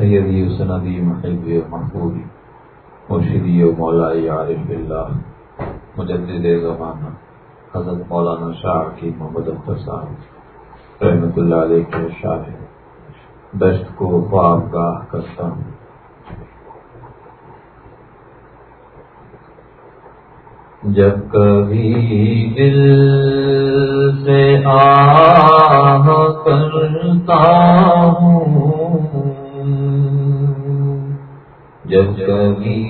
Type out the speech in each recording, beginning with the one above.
سیدی و سندی محب و محبوبی مرشدی و مولائی عارف اللہ مجدد زمانہ، حضرت مولانا شاہ کی محمد اختر صاحب رحمۃ اللہ علیہ کے شاہ دشت کو خواب گاہ کرتا ہوں۔ جب کبھی دل سے آہ کرتا ہوں جب کبھی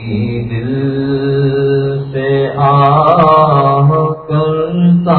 دل سے آ کرتا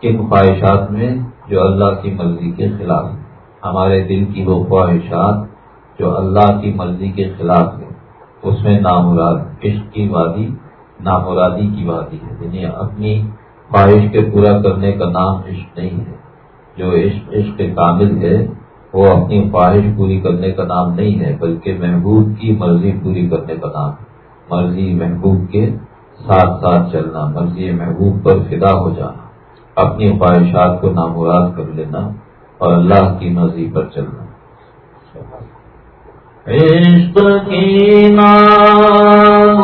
کن خواہشات میں جو اللہ کی مرضی کے خلاف ہے ہمارے دل کی وہ خواہشات جو اللہ کی مرضی کے خلاف ہے اس میں نامراد عشق کی وادی، نامرادی کی وادی ہے۔ یعنی اپنی خواہش کے پورا کرنے کا نام عشق نہیں ہے۔ جو عشق عشق کامل ہے، وہ اپنی خواہش پوری کرنے کا نام نہیں ہے، بلکہ محبوب کی مرضی پوری کرنے کا نام ہے۔ مرضی محبوب کے ساتھ ساتھ چلنا، مرضی محبوب پر فدا ہو جانا۔ اپنی خواہشات کو نامراد کر لینا اور اللہ کی مرضی پر چلنا۔ عشق کی نام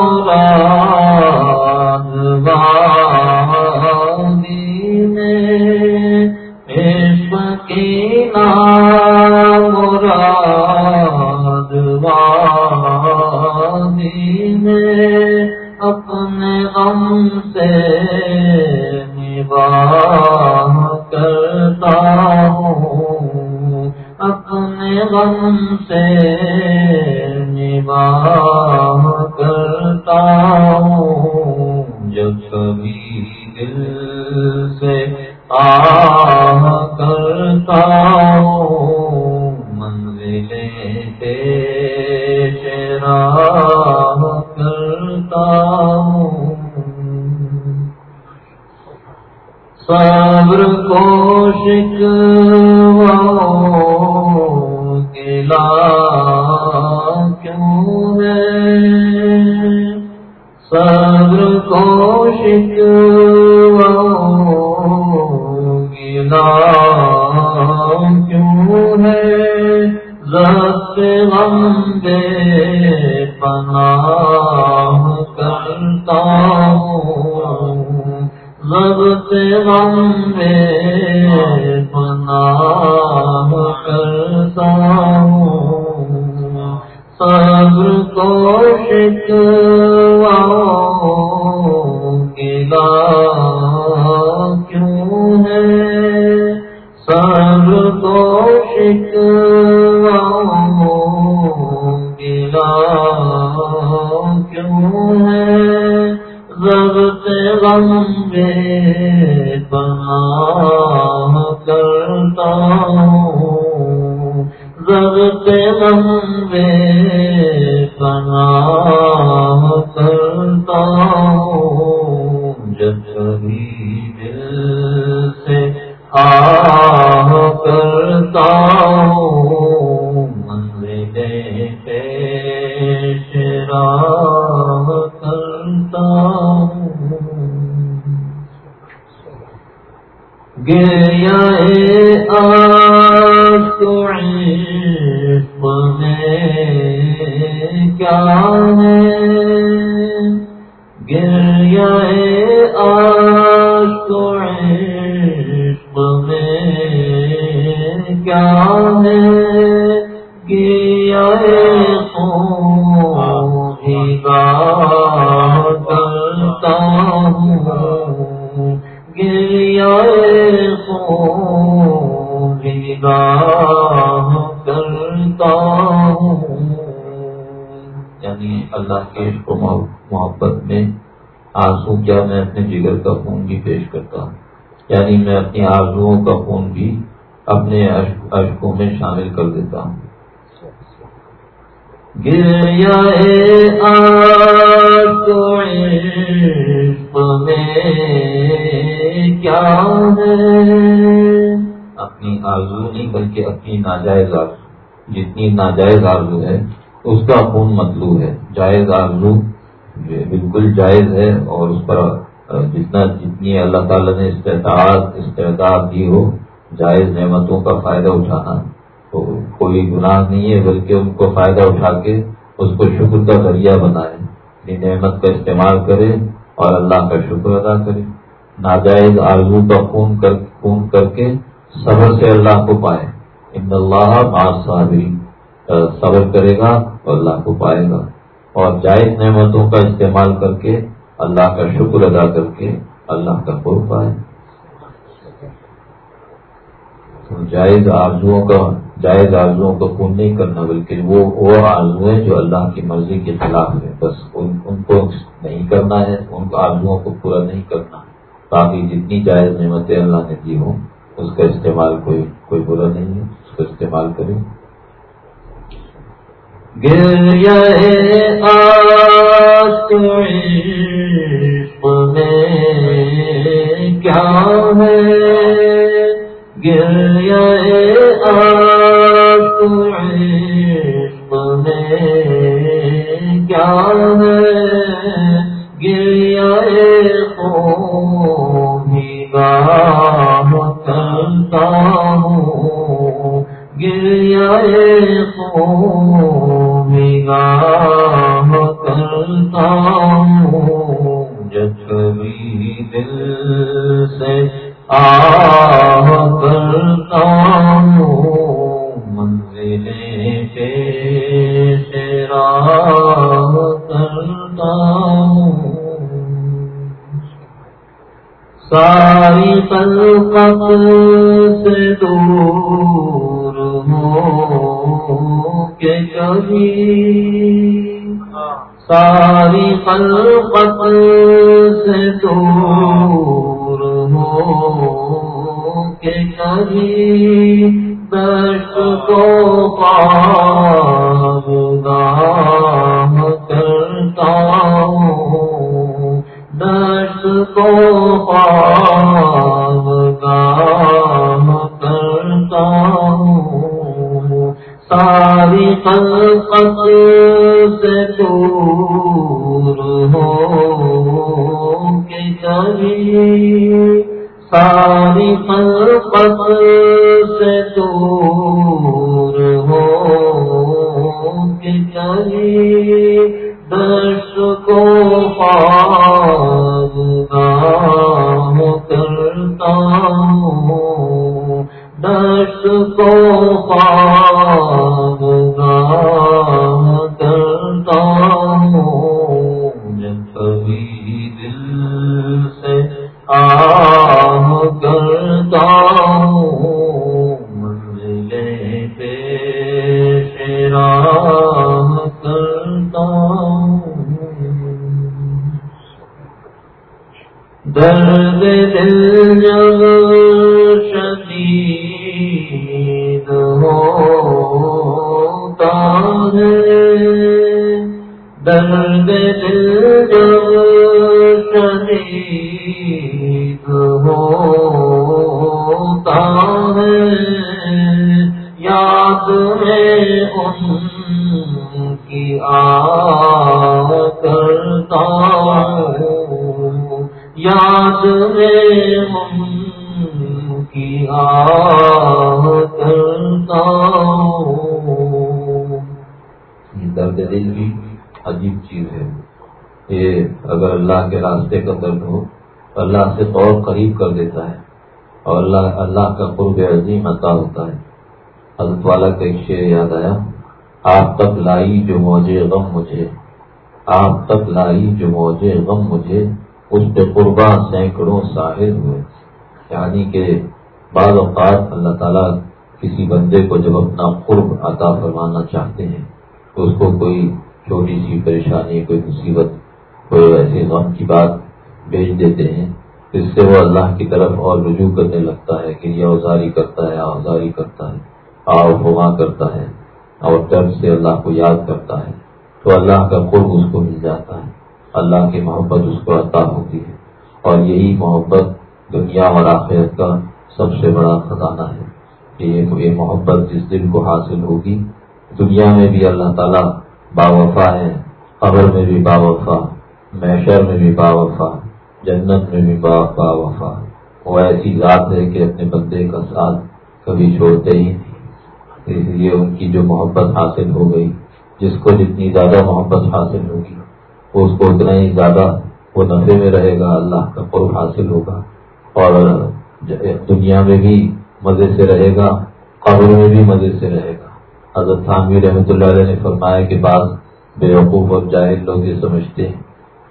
جب کبھی اپنے جگر کا خون بھی پیش کرتا ہوں۔ یعنی میں اپنی آرزوؤں کا خون بھی اپنے اشکوں میں شامل کر دیتا ہوں۔ گریا کیا اپنی آرزو نہیں بلکہ اپنی ناجائز آرزو۔ جتنی ناجائز آرزو ہے، اس کا خون مطلوب ہے۔ جائز آرزو بالکل جائز ہے اور اس پر جتنا جتنی اللہ تعالیٰ نے استعداد استعداد دی ہو، جائز نعمتوں کا فائدہ اٹھانا تو کوئی گناہ نہیں ہے، بلکہ ان کو فائدہ اٹھا کے اس کو شکر کا ذریعہ بنائے۔ یہ نعمت کا استعمال کرے اور اللہ کا شکر ادا کرے۔ ناجائز آرزو کا خون کر خون کر کے صبر سے اللہ کو پائے۔ ان اللہ صابری صبر کرے گا اور اللہ کو پائے گا۔ اور جائز نعمتوں کا استعمال کر کے اللہ کا شکر ادا کر کے اللہ کا قرب پائے۔ جائز آرزوؤں کا جائز آرزوؤں کا خون نہیں کرنا، بلکہ وہ وہ آرزوئیں جو اللہ کی مرضی کے خلاف ہے بس ان ان کو نہیں کرنا ہے، ان آرزوؤں کو پورا نہیں کرنا۔ باقی جتنی جائز نعمتیں اللہ نے دی ہوں، اس کا استعمال کوئی کوئی برا نہیں ہے، اس کا استعمال کریں۔ کیا ہے؟ گریا کیا ہے؟ گریا گاہ کرتا ہوں۔ گریا گاہ کرتا ہوں جب بھی دل سے آہ کرتا ہوں منزلیں پیش راہ کرتا ہوں ساری خلقت سے دور ہو کے کبھی ساری خلقت سے دور ہو کے کبھی دش کو پا یہ اگر اللہ کے راستے کا درد ہو اللہ سے اور قریب کر دیتا ہے اور اللہ اللہ کا قرب عظیم عطا ہوتا ہے۔ حضرت والا کا ایک شعر یاد آیا، آپ تک لائی جو موجے غم مجھے، آپ تک لائی جو موجے غم مجھے، اس پہ قربا سینکڑوں ساحل ہوئے۔ یعنی کہ بعض اوقات اللہ تعالیٰ کسی بندے کو جب اپنا قرب عطا فرمانا چاہتے ہیں، تو اس کو کوئی چھوٹی سی پریشانی، کوئی مصیبت کوئی ایسے غم کی بات بھیج دیتے ہیں اس سے وہ اللہ کی طرف اور رجوع کرنے لگتا ہے کہ یہ اوزاری کرتا ہے اوزاری کرتا ہے آؤ ہوا کرتا ہے اور درد سے اللہ کو یاد کرتا ہے۔ تو اللہ کا قرب اس کو مل جاتا ہے۔ اللہ کی محبت اس کو عطا ہوتی ہے۔ اور یہی محبت دنیا اور آخرت کا سب سے بڑا خزانہ ہے۔ کہ یہ محبت جس دل کو حاصل ہوگی، دنیا میں بھی اللہ تعالیٰ با وفا ہے، قبر میں بھی با وفا میشر میں بھی با وفا، جنت میں بھی با با وفا۔ وہ ایسی ذات ہے کہ اپنے بندے کا ساتھ کبھی چھوڑتے ہی نہیں۔ اس لیے ان کی جو محبت حاصل ہو گئی، جس کو جتنی زیادہ محبت حاصل ہوگی اس کو اتنا ہی زیادہ وہ نفے میں رہے گا، اللہ کا قرب حاصل ہوگا۔ اور دنیا میں بھی مزے سے رہے گا، قبر میں بھی مزے سے رہے گا۔ حضرت تھانوی رحمۃ اللہ علیہ نے فرمایا کہ بعض بے وقوف اور جاہل لوگ یہ سمجھتے ہیں۔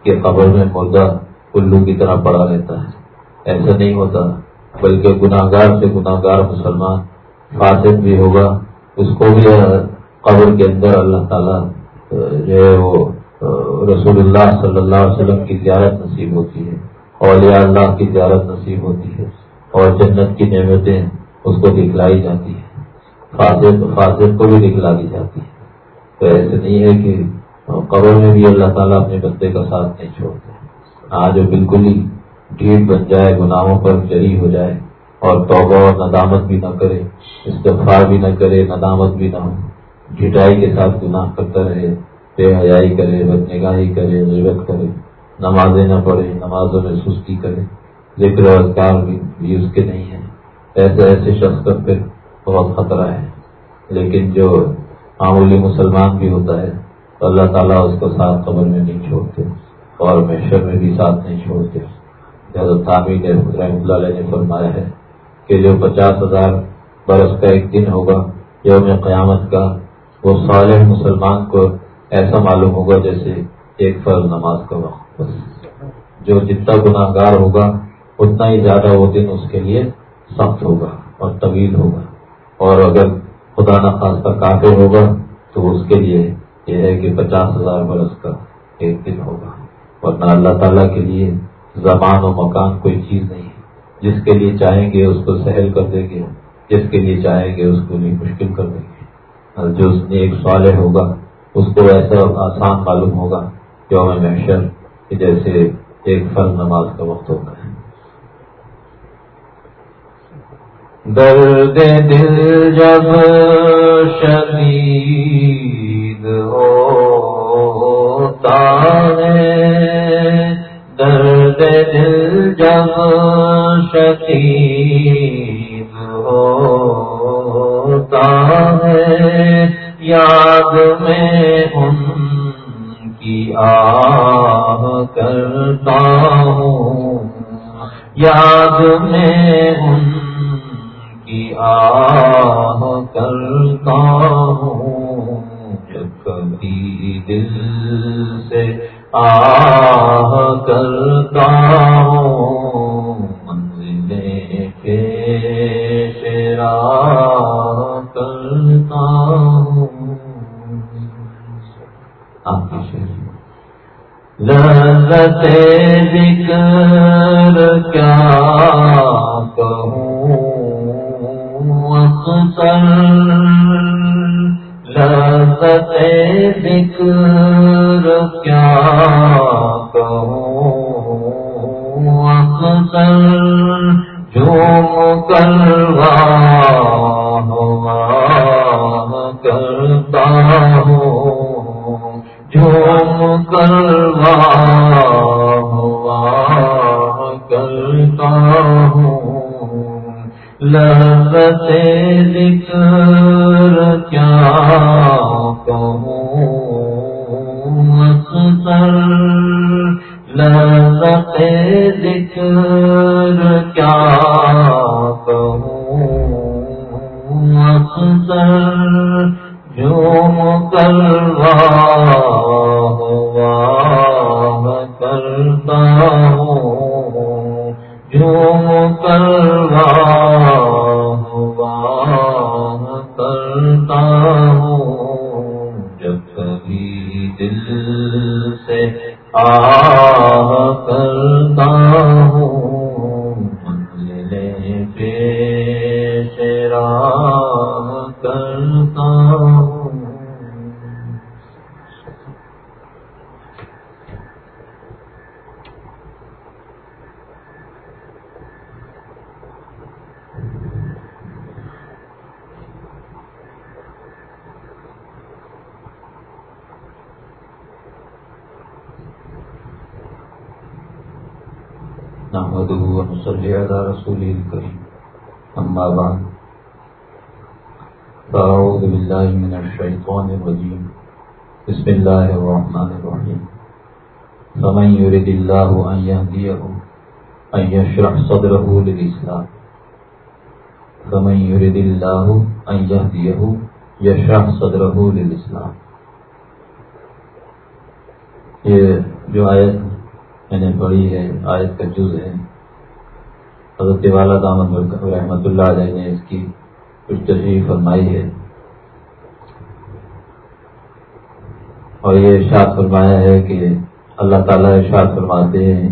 کہ قبر میں مردہ الو کی طرح پڑا رہتا ہے۔ ایسا نہیں ہوتا، بلکہ گناہ گار سے گناہ گار مسلمان فاسد بھی ہوگا۔ اس کو بھی قبر کے اندر اللہ تعالیٰ، جو ہے وہ، رسول اللہ صلی اللہ علیہ وسلم کی زیارت نصیب ہوتی ہے۔ اولیاء اللہ کی زیارت نصیب ہوتی ہے۔ اور جنت کی نعمتیں اس کو دکھلائی جاتی ہیں۔ فاسد فاسد کو بھی دکھلا دی جاتی ہے تو ایسے نہیں ہے کہ قبر میں بھی اللہ تعالیٰ اپنے بندے کا ساتھ نہیں چھوڑتے۔ آج بالکل ہی ڈھیٹ بن جائے، گناہوں پر جری ہو جائے اور توبہ اور ندامت بھی نہ کرے، استغفار بھی نہ کرے، ندامت بھی نہ ہو۔ جٹائی کے ساتھ گناہ کرتا رہے، بے حیائی کرے بد نگاہی کرے، غیبت کرے، نمازیں نہ پڑھے، نمازوں میں سستی کرے۔ ذکر اذکار بھی اس کے نہیں ہیں۔ ایسے ایسے شخص پر پھر بہت خطرہ ہے۔ لیکن جو معمولی مسلمان بھی ہوتا ہے تو اللہ تعالیٰ اس کو ساتھ قبر میں نہیں چھوڑتے اور محشر میں بھی ساتھ نہیں چھوڑتے۔ حضرت تعمیر رحمۃ اللہ علیہ نے فرمایا ہے کہ جو پچاس ہزار برس کا ایک دن ہوگا، یوم قیامت کا، وہ صالح مسلمان کو ایسا معلوم ہوگا جیسے ایک فرض نماز کا وقت۔ جو جتنا گناہ گار ہوگا، اتنا ہی زیادہ وہ دن اس کے لیے سخت ہوگا اور طویل ہوگا۔ اور اگر خدا نخواستہ کافر ہوگا، تو اس کے لیے یہ ہے کہ پچاس ہزار برس کا ایک دن ہوگا۔ ورنہ اللہ تعالیٰ کے لیے زبان و مکان کوئی چیز نہیں ہے۔ جس کے لیے چاہیں گے اس کو سہل کر دیں گے، جس کے لیے چاہیں گے اس کو بھی مشکل کر دیں گے۔ اور جو اس نے ایک سوال ہوگا، اس کو ایسا آسان معلوم ہوگا کہ ہمیں محشر، کہ جیسے ایک فرض نماز کا وقت ہوتا ہے۔ درد دل جب شدید ہوتا ہے۔ درد دل جب شدید ہوتا ہے۔ یاد میں ان کی آہ کرتا ہوں۔ یاد میں ان کی آہ کرتا ہوں دل سے آہ کرتا ہوں۔ منزل پیش را کرتا ہوں۔ آپ کی شہر لذت آ کرتا ہوں منزلیں پیش راہ کرتا ہوں نحمده ونصلي على رسوله الكريم أما بعد. فأعوذ بالله من الشيطان الرجيم بسم الله الرحمن الرحيم فمن يرد الله أن يهديه أن يشرح صدره للإسلام فمن يرد الله أن يهديه يشرح صدره للإسلام یہ جو آیت میں نے پڑھی ہے، آیت کا جز ہے حضرت والا دامد رحمۃ اللہ علیہ نے اس کی کچھ تشریح فرمائی ہے۔ اور یہ ارشاد فرمایا ہے کہ اللہ تعالیٰ ارشاد فرماتے ہیں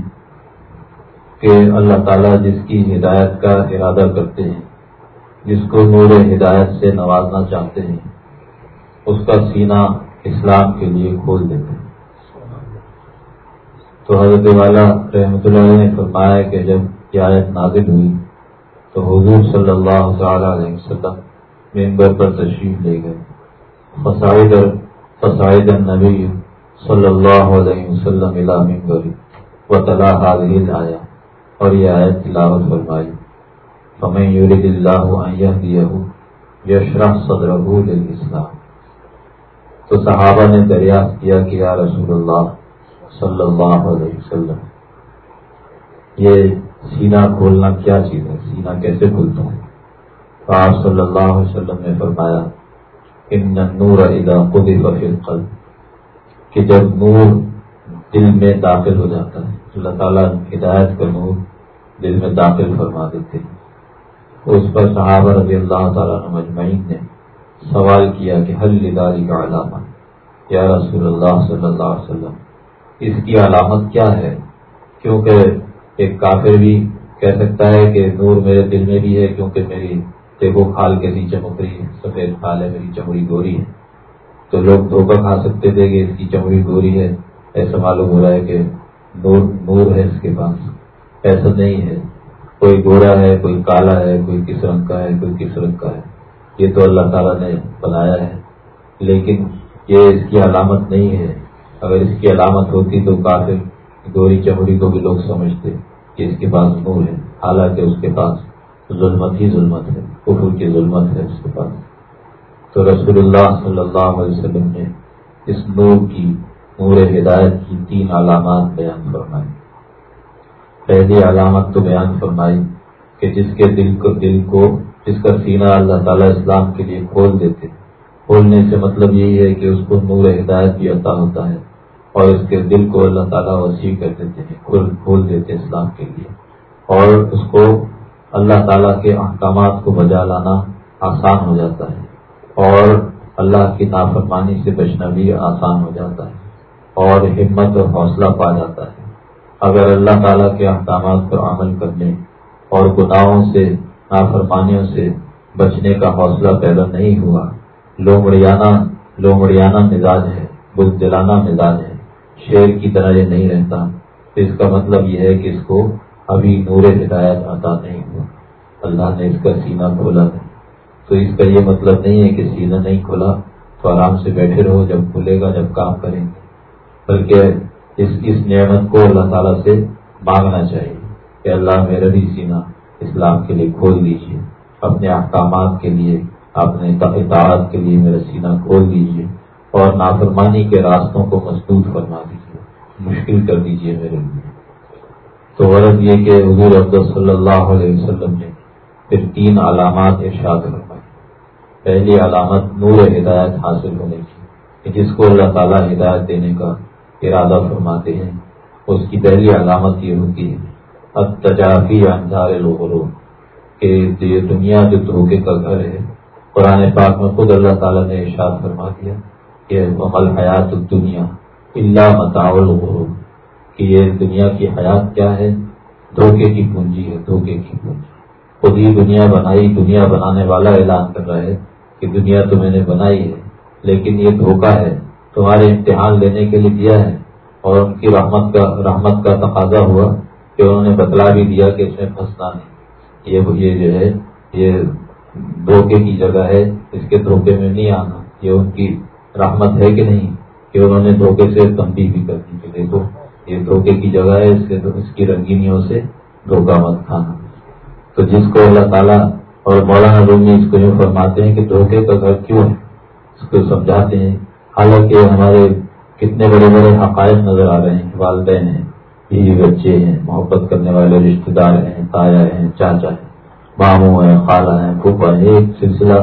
کہ اللہ تعالیٰ جس کی ہدایت کا ارادہ کرتے ہیں، جس کو نور ہدایت سے نوازنا چاہتے ہیں، اس کا سینہ اسلام کے لیے کھول دیتے ہیں۔ تو حضرت والا رحمۃ اللہ نے فرمایا کہ جب یہ آیت نازل ہوئی تو حضور صلی اللہ تعالی علیہ وسلم ممبر پر تشریف لے گئے۔ فسائد فسائد النبی صلی اللہ علیہ وسلم علا ممبر و تلا حاضر آیا اور یہ آیت تلاوت فرمائی۔ فمن یورد اللہ ان یہ یشرح صدرہ للاسلام تو صحابہ نے دریافت کیا کہ یا رسول اللہ صلی اللہ علیہ وسلم، یہ سینہ کھولنا کیا چیز ہے؟ سینہ کیسے کھلتا ہے تو آپ صلی اللہ علیہ وسلم نے فرمایا، ان نور ادا خود قلب کہ جب نور دل میں داخل ہو جاتا ہے، اللہ تعالیٰ ہدایت کا نور دل میں داخل فرما دیتے ہیں۔ اس پر صحابہ رضی اللہ تعالیٰ مجمعین نے سوال کیا کہ، حل لداری کا علامہ؟ یا رسول اللہ صلی اللہ علیہ وسلم، اس کی علامت کیا ہے؟ کیونکہ ایک کافر بھی کہہ سکتا ہے کہ نور میرے دل میں بھی ہے کیونکہ میری دیکھو کھال کیسی چمک رہی ہے، سفید کھال ہے، میری چمڑی گوری ہے۔ تو لوگ دھوکہ کھا سکتے تھے کہ اس کی چمڑی گوری ہے۔ ایسا معلوم ہو رہا ہے کہ نور نور ہے اس کے پاس۔ ایسا نہیں ہے۔ کوئی گورا ہے، کوئی کالا ہے، کوئی کس رنگ کا ہے، کوئی کس رنگ کا ہے۔ یہ تو اللہ تعالیٰ نے بنایا ہے۔ لیکن یہ اس کی علامت نہیں ہے۔ اگر اس کی علامت ہوتی تو کافر گوری چمڑی کو بھی لوگ سمجھتے کہ اس کے پاس نور ہے، حالانکہ اس کے پاس ظلمت ہی ظلمت ہے، کفر کی ظلمت ہے اس کے پاس۔ تو رسول اللہ صلی اللہ علیہ وسلم نے اس نور کی، نور ہدایت کی تین علامات بیان فرمائی۔ پہلی علامت تو بیان فرمائی کہ جس کے دل کو دل کو، جس کا سینہ اللہ تعالیٰ اسلام کے لیے کھول دیتے۔ کھولنے سے مطلب یہی ہے کہ اس کو نور ہدایت بھی عطا ہوتا ہے۔ اور اس کے دل کو اللہ تعالیٰ وسیع کر دیتے ہیں کھول کھول دیتے اسلام کے لیے۔ اور اس کو اللہ تعالیٰ کے احکامات کو بجا لانا آسان ہو جاتا ہے۔ اور اللہ کی نافرمانی سے بچنا بھی آسان ہو جاتا ہے۔ اور ہمت اور حوصلہ پا جاتا ہے۔ اگر اللہ تعالیٰ کے احکامات پر عمل کرنے اور گناہوں سے، نافرمانیوں سے بچنے کا حوصلہ پیدا نہیں ہوا، لومڑیانہ لومڑیانہ مزاج ہے بل جلانا مزاج ہے۔ شیر کی طرح یہ نہیں رہتا۔ اس کا مطلب یہ ہے کہ اس کو ابھی نور ہدایت عطا نہیں ہوا۔ اللہ نے اس کا سینہ کھولا ہے تو اس کا یہ مطلب نہیں ہے کہ سینہ نہیں کھلا تو آرام سے بیٹھے رہو۔ جب کھلے گا، جب کام کریں گے۔ بلکہ اس اس نعمت کو اللہ تعالیٰ سے مانگنا چاہیے کہ اللہ میرا بھی سینہ اسلام کے لیے کھول دیجیے۔ اپنے احکامات کے لیے، اپنے اطاعت کے لیے میرا سینہ کھول دیجیے۔ اور نافرمانی کے راستوں کو مضبوط فرما دیجیے مشکل کر دیجیے میرے لیے۔ تو غرض یہ کہ حضور عبد صلی اللہ علیہ وسلم نے پھر تین علامات ارشاد فرمائی پہلی علامت نور ہدایت حاصل ہونے کی جس کو اللہ تعالیٰ ہدایت دینے کا ارادہ فرماتے ہیں، اس کی پہلی علامت یہ ہوتی ہے اب تجافی انجار لوگ کہ یہ دنیا جو دھوکے کا گھر ہے، قرآن پاک میں خود اللہ تعالیٰ نے ارشاد فرما دیا۔ کہ حیات دنیا اللہ متاول الغروب کہ یہ دنیا کی حیات کیا ہے؟ دھوکے کی پونجی ہے، دھوکے کی پونجی۔ خود ہی دنیا بنائی، دنیا بنانے والا اعلان کر رہا ہے کہ دنیا تو میں نے بنائی ہے، لیکن یہ دھوکہ ہے۔ تمہارے امتحان لینے کے لیے دیا ہے۔ اور ان کی رحمت کا رحمت کا تقاضا ہوا کہ انہوں نے بتلا بھی دیا کہ اس میں پھنسنا نہیں۔ یہ یہ جو ہے، یہ دھوکے کی جگہ ہے، اس کے دھوکے میں نہیں آنا۔ یہ ان کی رحمت ہے کہ نہیں کہ انہوں نے دھوکے سے تنبیہ بھی کر دی کہ دیکھو، یہ دھوکے کی جگہ ہے، اس اس کی رنگینیوں سے دھوکہ مت کھانا۔ تو جس کو اللہ تعالیٰ اور مولانا رومی اس کو یوں فرماتے ہیں کہ دھوکے کا گھر کیوں ہے؟ اس کو سمجھاتے ہیں۔ حالانکہ ہمارے کتنے بڑے بڑے حقائق نظر آ رہے ہیں والدین ہیں، بیوی بچے ہیں، محبت کرنے والے رشتے دار ہیں، تایا ہیں، چاچا ہیں، ماموں ہیں، خالہ ہیں پھوپا ہے ایک سلسلہ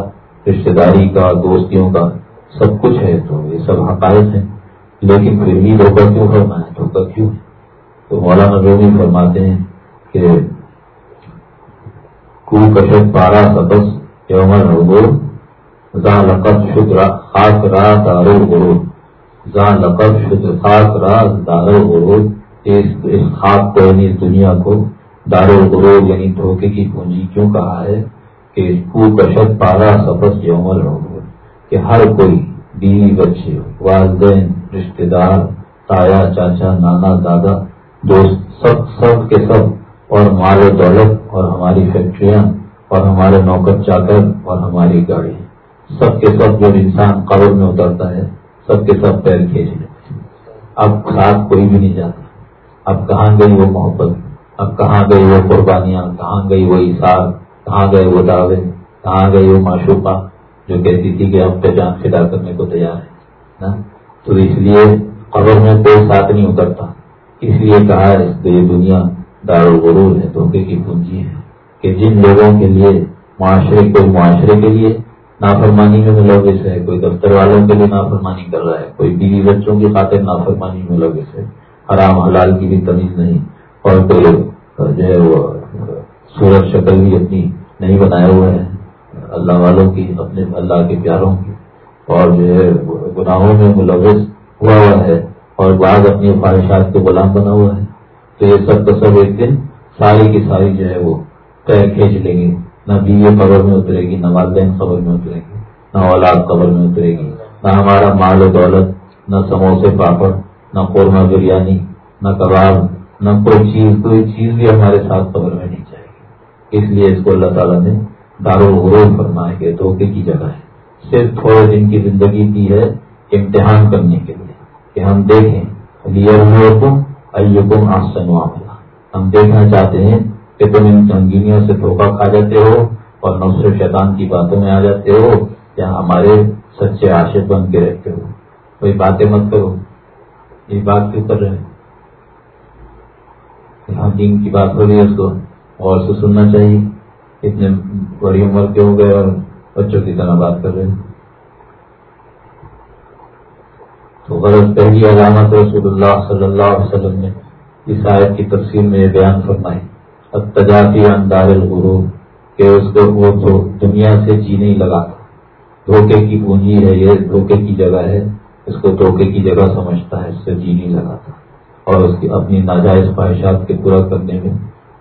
رشتے داری کا، دوستیوں کا۔ سب کچھ ہے تو یہ سب حقائق ہیں۔ لیکن پھر بھی دھوکہ کیوں کرنا ہے؟ دھوکہ کیوں ہے؟ تو مولانا رومی فرماتے ہیں کہ کو کشت پارا سبس یومن ہو زاں لقب شد خاک را دارو غرور۔ زاں لقب شد خاک را دارو غرور۔ اس خاک کو یعنی اس دنیا کو دارو غرور یعنی دھوکے کی پونجی کیوں کہا ہے؟ کہ کو کشت پارا سبس یومن ہو کہ ہر کوئی بیوی بچے، والدین رشتے دار، تایا، چاچا، نانا، دادا، دوست، سب سب کے سب، اور مال و دولت، اور ہماری فیکٹریاں، اور ہمارے نوکر چاکر، اور ہماری گاڑی۔ سب کے سب جب انسان قبر میں اترتا ہے، سب کے سب پیر کھینچ لیتے اب ساتھ کوئی بھی نہیں جاتا۔ اب کہاں گئی وہ محبت؟ اب کہاں گئی وہ قربانیاں؟ کہاں گئی وہ اشار کہاں گئے وہ دعوے؟ کہاں گئی وہ معشوقہ؟ جو کہتی تھی کہ اب پہ جان فدا کرنے کو تیار ہے، نا؟ تو اس لیے قبر میں کوئی ساتھ نہیں اترتا۔ اس لیے کہا ہے کہ یہ دنیا دار الغرور ہے، دھوکے کی پونجی ہے۔ کہ جن لوگوں کے لیے معاشرے، کوئی معاشرے کے لیے نافرمانی میں ملوث ہے، کوئی دفتر والوں کے لیے نافرمانی کر رہا ہے، کوئی بیوی بچوں کی خاطر نافرمانی میں ملوث ہے، حرام حلال کی بھی تمیز نہیں۔ اور کوئی جو ہے وہ سورج شکل بھی اپنی نہیں بنایا ہوا ہے۔ اللہ والوں کی، اپنے اللہ کے پیاروں کی، اور جو ہے گناہوں میں ملوث ہوا ہوا ہے، اور بعض اپنی خواہشات کے غلام بنا ہوا ہے۔ تو یہ سب کا سب ایک دن ساری کی ساری جو ہے وہ پیر کھینچ لیں گے۔ نہ بیوی قبر میں اترے گی، نہ والدین قبر میں اترے گی، نہ اولاد قبر میں اترے گی۔ نہ ہمارا مال و دولت، نہ سموسے پاپڑ، نہ قورمہ بریانی، نہ کباب، نہ کوئی چیز کوئی چیز بھی ہمارے ساتھ قبر میں نہیں جائے گی۔ اس لیے اس کو اللہ تعالیٰ نے دار الغروب فرمائے کہ دھوکے کی جگہ ہے۔ صرف تھوڑے دن کی زندگی کی ہے امتحان کرنے کے لیے کہ ہم دیکھیں لیے ایکم آسن معاملہ ہم دیکھنا چاہتے ہیں کہ تم ان سنگینیوں سے دھوکہ کھا جاتے ہو اور نصر شیطان کی باتوں میں آ جاتے ہو یا ہمارے سچے عاشق بن کے رہتے ہو۔ کوئی باتیں مت کرو۔ یہ بات کیوں کر رہے ہیں؟ دین کی بات ہو رہی ہے اس کو۔ اور سے سننا چاہیے۔ اتنے بڑی عمر کے ہو گئے اور بچوں کی طرح بات کر رہے ہیں۔ تو غرض پہلی علامت رسول اللہ صلی اللہ علیہ وسلم نے اس آیت کی تفصیل میں یہ بیان فرمائی اب تجاتی اندار الغروب کہ اس کو وہ تو دنیا سے جی نہیں لگا۔ دھوکے کی پونجی ہے، یہ دھوکے کی جگہ ہے، اس کو دھوکے کی جگہ سمجھتا ہے، اس سے جی نہیں لگاتا۔ اور اس کی اپنی ناجائز خواہشات کے پورا کرنے میں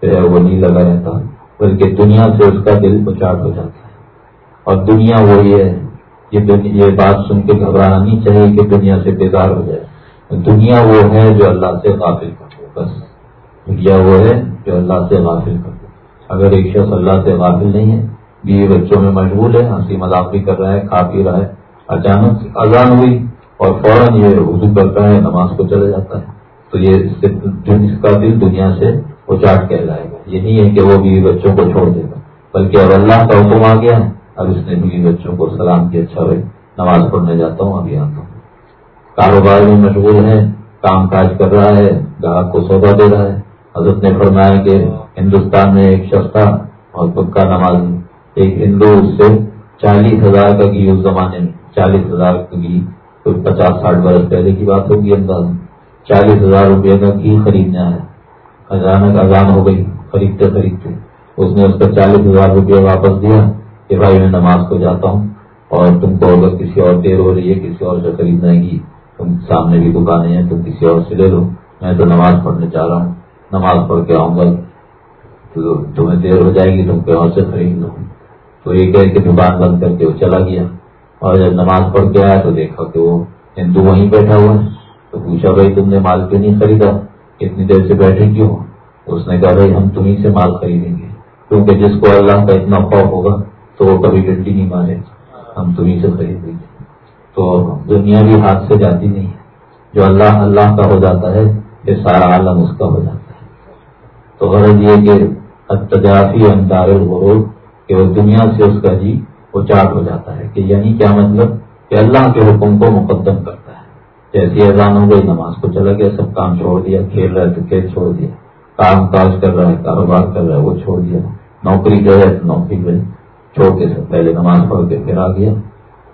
جو ہے وہ نہیں لگا رہتا۔ بلکہ دنیا سے اس کا دل اچاٹ ہو جاتا ہے۔ اور دنیا وہی ہے، یہ بات سن کے گھبرانا نہیں چاہیے کہ دنیا سے بیدار ہو جائے۔ دنیا وہ ہے جو اللہ سے غافل کر دے بس۔ دنیا وہ ہے جو اللہ سے غافل کر دے اگر ایک شخص اللہ سے غافل نہیں ہے، بیوی بچوں میں مشغول ہے، ہنسی مذاق بھی کر رہا ہے، کھا پی رہا ہے، اچانک اذان ہوئی اور فوراً یہ اردو کرتا ہے، نماز کو چلا جاتا ہے، تو یہ اس کا دل دنیا سے اچاٹ کہلائے گا۔ یہ نہیں ہے کہ وہ بیوی بچوں کو چھوڑ دے گا بلکہ اب اللہ کا حکم آ گیا اب اس نے بیوی بچوں کو سلام کی اچھا بھائی، نماز پڑھنے جاتا ہوں، ابھی آتا ہوں۔ کاروبار میں مشغول ہے، کام کاج کر رہا ہے، گاہک کو سودا دے رہا ہے۔ حضرت نے فرمایا کہ ہندوستان میں ایک شخص تھا اور پکا نماز، ایک ہندو، اس سے چالیس ہزار کا گھی اس زمانے میں، چالیس ہزار کا کوئی پچاس، ساٹھ برس پہلے کی بات ہوگی انداز چالیس ہزار روپئے کا گھی خریدنا ہے۔ اچانک اذان ہو گئی۔ خریدتے خریدتے۔ اس نے اس کا چالیس ہزار روپیہ واپس دیا کہ بھائی میں نماز کو جاتا ہوں اور تم کو اگر کسی اور دیر ہو رہی ہے، کسی اور سے خریدنا ہے تم سامنے بھی دکانیں ہیں، تم کسی اور سے لے لو۔ میں تو نماز پڑھنے جا رہا ہوں۔ نماز پڑھ کے آؤں گا۔ تو تمہیں دیر ہو جائے گی، تم کہیں اور سے خرید لو۔ تو یہ کہہ کے دکان بند کر کے وہ چلا گیا۔ اور جب نماز پڑھ کے آیا تو دیکھا کہ وہ ہندو وہیں بیٹھا ہوا ہے۔ تو پوچھا، بھائی تم نے مال کیوں نہیں خریدا؟ اتنی دیر سے بیٹھے کیوں؟ اس نے کہا، بھائی، ہم تمہیں سے مال خریدیں گے، کیونکہ جس کو اللہ کا اتنا خوف ہوگا تو وہ کبھی ڈنڈی نہیں مارے ہم تمہیں سے خریدیں گے۔ تو دنیا بھی ہاتھ سے جاتی نہیں ہے۔ جو اللہ اللہ کا ہو جاتا ہے یہ سارا عالم اس کا ہو جاتا ہے۔ تو غرض یہ کہ اتجافی اندار الغروب کہ وہ دنیا سے اس کا جی وہ ہو جاتا ہے کہ یعنی کیا مطلب؟ کہ اللہ کے حکم کو مقدم کرتا ہے۔ جیسی اذان ہو گئی، نماز کو چلا گیا، سب کام چھوڑ دیا، کھیل رہے تو کھیل چھوڑ دیا۔ کام کاج کر رہا ہے، کاروبار کر رہا ہے، وہ چھوڑ دیا۔ نوکری کر رہے تو نوکری میں چھوڑ کے سب پہلے نماز پڑھ کے پھر آ گیا۔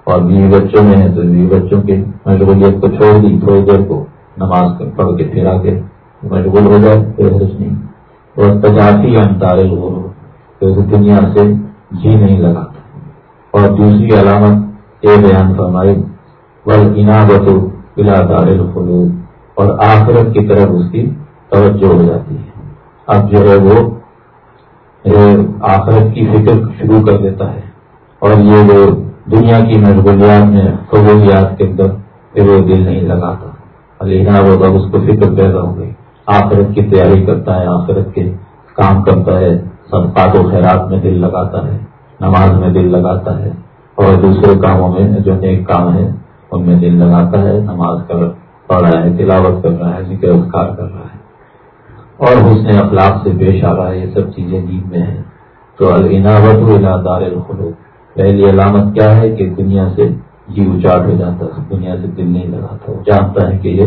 اور بیوی بچوں میں ہے تو بیوی بچوں کی مشغولیت کو چھوڑ دی، تھوڑی دیر کو نماز پڑھ کے پھر آگے مشغول ہو جائے پھر کچھ نہیں۔ اور تجاتی انتارے تو دنیا سے جی نہیں لگاتا اور دوسری علامت یہ بیان فرمائی وہ انعبت بلا دار الخلوب اور آخرت کی طرف اس کی توجہ ہو جاتی ہے۔ اب جو ہے وہ آخرت کی فکر شروع کر دیتا ہے۔ اور یہ جو دنیا کی مشغولیات میں قبولیات کے اندر پھر وہ دل نہیں لگاتا۔ علیحدہ وہ تب اس کو فکر پیدا ہو گئی آخرت کی تیاری کرتا ہے، آخرت کے کام کرتا ہے سب و خیرات میں دل لگاتا ہے، نماز میں دل لگاتا ہے۔ اور دوسرے کاموں میں جو نیک کام ہے ان میں دل لگاتا ہے، نماز کر پڑھ رہا ہے، تلاوت کر رہا ہے، ذکر اذکار کر رہا ہے۔ اور حسن اخلاق سے پیش آ رہا ہے یہ سب چیزیں نیند میں ہیں۔ تو العناوت دار الخلوق پہلی علامت کیا ہے کہ دنیا سے جی اچاٹ ہو جاتا ہے، دنیا سے دل نہیں لگاتا۔ وہ جانتا ہے کہ یہ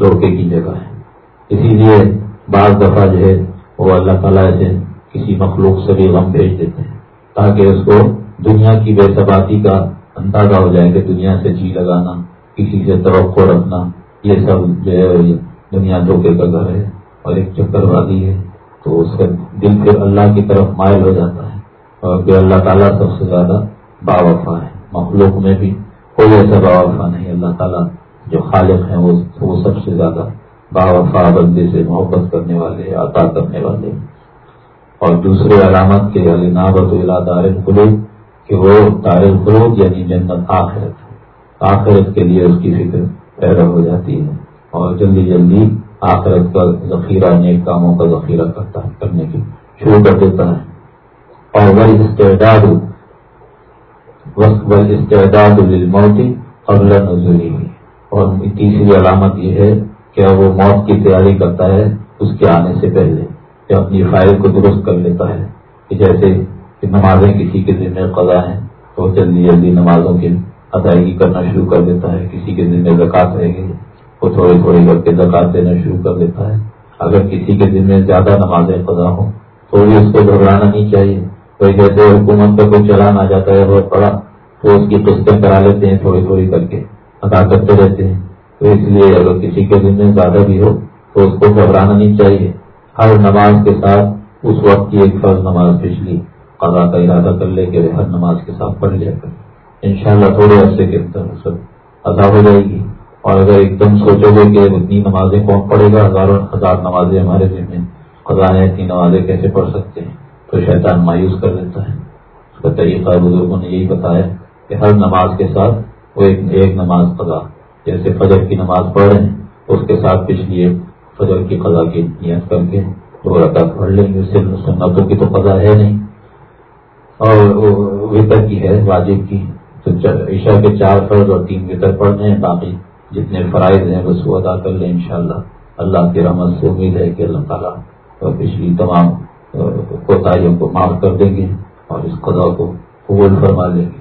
دھوکے کی جگہ ہے۔ اسی لیے بعض دفعہ جو ہے، وہ اللہ تعالیٰ سے کسی مخلوق سے بھی غم بھیج دیتے ہیں۔ تاکہ اس کو دنیا کی بے ثباتی کا اندازہ ہو جائے کہ دنیا سے جی لگانا، کسی سے توقع رکھنا، یہ سب جو ہے دنیا دھوکے کا گھر ہے۔ اور ایک چکر بازی ہے، تو اس کا دل پھر اللہ کی طرف مائل ہو جاتا ہے اور کہ اللہ تعالیٰ سب سے زیادہ باوفا ہے۔ مخلوق میں بھی کوئی ایسا باوفا نہیں، اللہ تعالیٰ جو خالق ہیں، وہ سب سے زیادہ باوفا بندے سے محبت کرنے والے، عطا کرنے والے۔ اور دوسرے علامت کے علی نابت اللہ دار القلوب، کہ وہ دار القلوب یعنی جنت، آخرت آخرت کے لیے اس کی فکر پیدا ہو جاتی ہے اور جلدی جلدی آخرت کا ذخیرہ نیک کاموں کا ذخیرہ کرتا ہے، کرنے کی شروع کر دیتا ہے۔ اور وہ استعداد استعداد للموت قبل نزولی اور تیسری علامت یہ ہے کہ وہ موت کی تیاری کرتا ہے اس کے آنے سے پہلے کہ اپنی فائل کو درست کر لیتا ہے۔ کہ جیسے کہ نمازیں کسی کے ذمہ قضا ہیں، تو جلدی جلدی نمازوں کی ادائیگی کرنا شروع کر دیتا ہے۔ کسی کے ذمہ زکات رہے گی وہ تھوڑی تھوڑی کر کے زکات دینا شروع کر دیتا ہے۔ اگر کسی کے ذمہ زیادہ نمازیں قضا ہوں، تو بھی اس کو گھبرانا نہیں چاہیے۔ کوئی جیسے حکومت کا کوئی چلان آ جاتا ہے، بہت بڑا تو اس کی قسطیں کرا لیتے ہیں تھوڑی تھوڑی کر کے ادا کرتے رہتے ہیں۔ تو اس لیے اگر کسی کے دن میں زیادہ بھی ہو، تو اس کو گھبرانا نہیں چاہیے۔ ہر نماز کے ساتھ اس وقت کی ایک فرض نماز پچھلی قضا کا ارادہ کر لے کے ہر نماز کے ساتھ پڑھ لیا کر ان شاء اللہ تھوڑے عرصے کے اندر ادا ہو جائے گی۔ اور اگر ایک دم سوچو گے کہ اتنی نمازیں کون پڑے گا؟ ہزاروں ہزار نمازیں ہمارے ذمہ میں خدا نے اتنی نمازیں کیسے پڑھ سکتے ہیں؟ تو شیطان مایوس کر دیتا ہے۔ اس کا طریقہ بزرگوں نے یہی بتایا کہ ہر نماز کے ساتھ وہ ایک ایک نماز قضا، جیسے فجر کی نماز پڑھ رہے ہیں، اس کے ساتھ پچھلی فجر کی قضا کی نیت کر کے دو رکعت پڑھ لیں گے۔ سنتوں کی تو قضا ہے نہیں۔ اور وطر کی ہے، واجب کی۔ تو عشاء کے چار فرض اور تین وطر پڑھنے ہیں، باقی جتنے فرائض ہیں بس وہ ادا کر لیں انشاءاللہ۔ اللہ کی رحمت سے امید ہے کہ اللہ تعالیٰ پچھلی تمام کوتاہیوں کو معاف کر دیں گے اور اس خدا کو قبول فرما لیں گے۔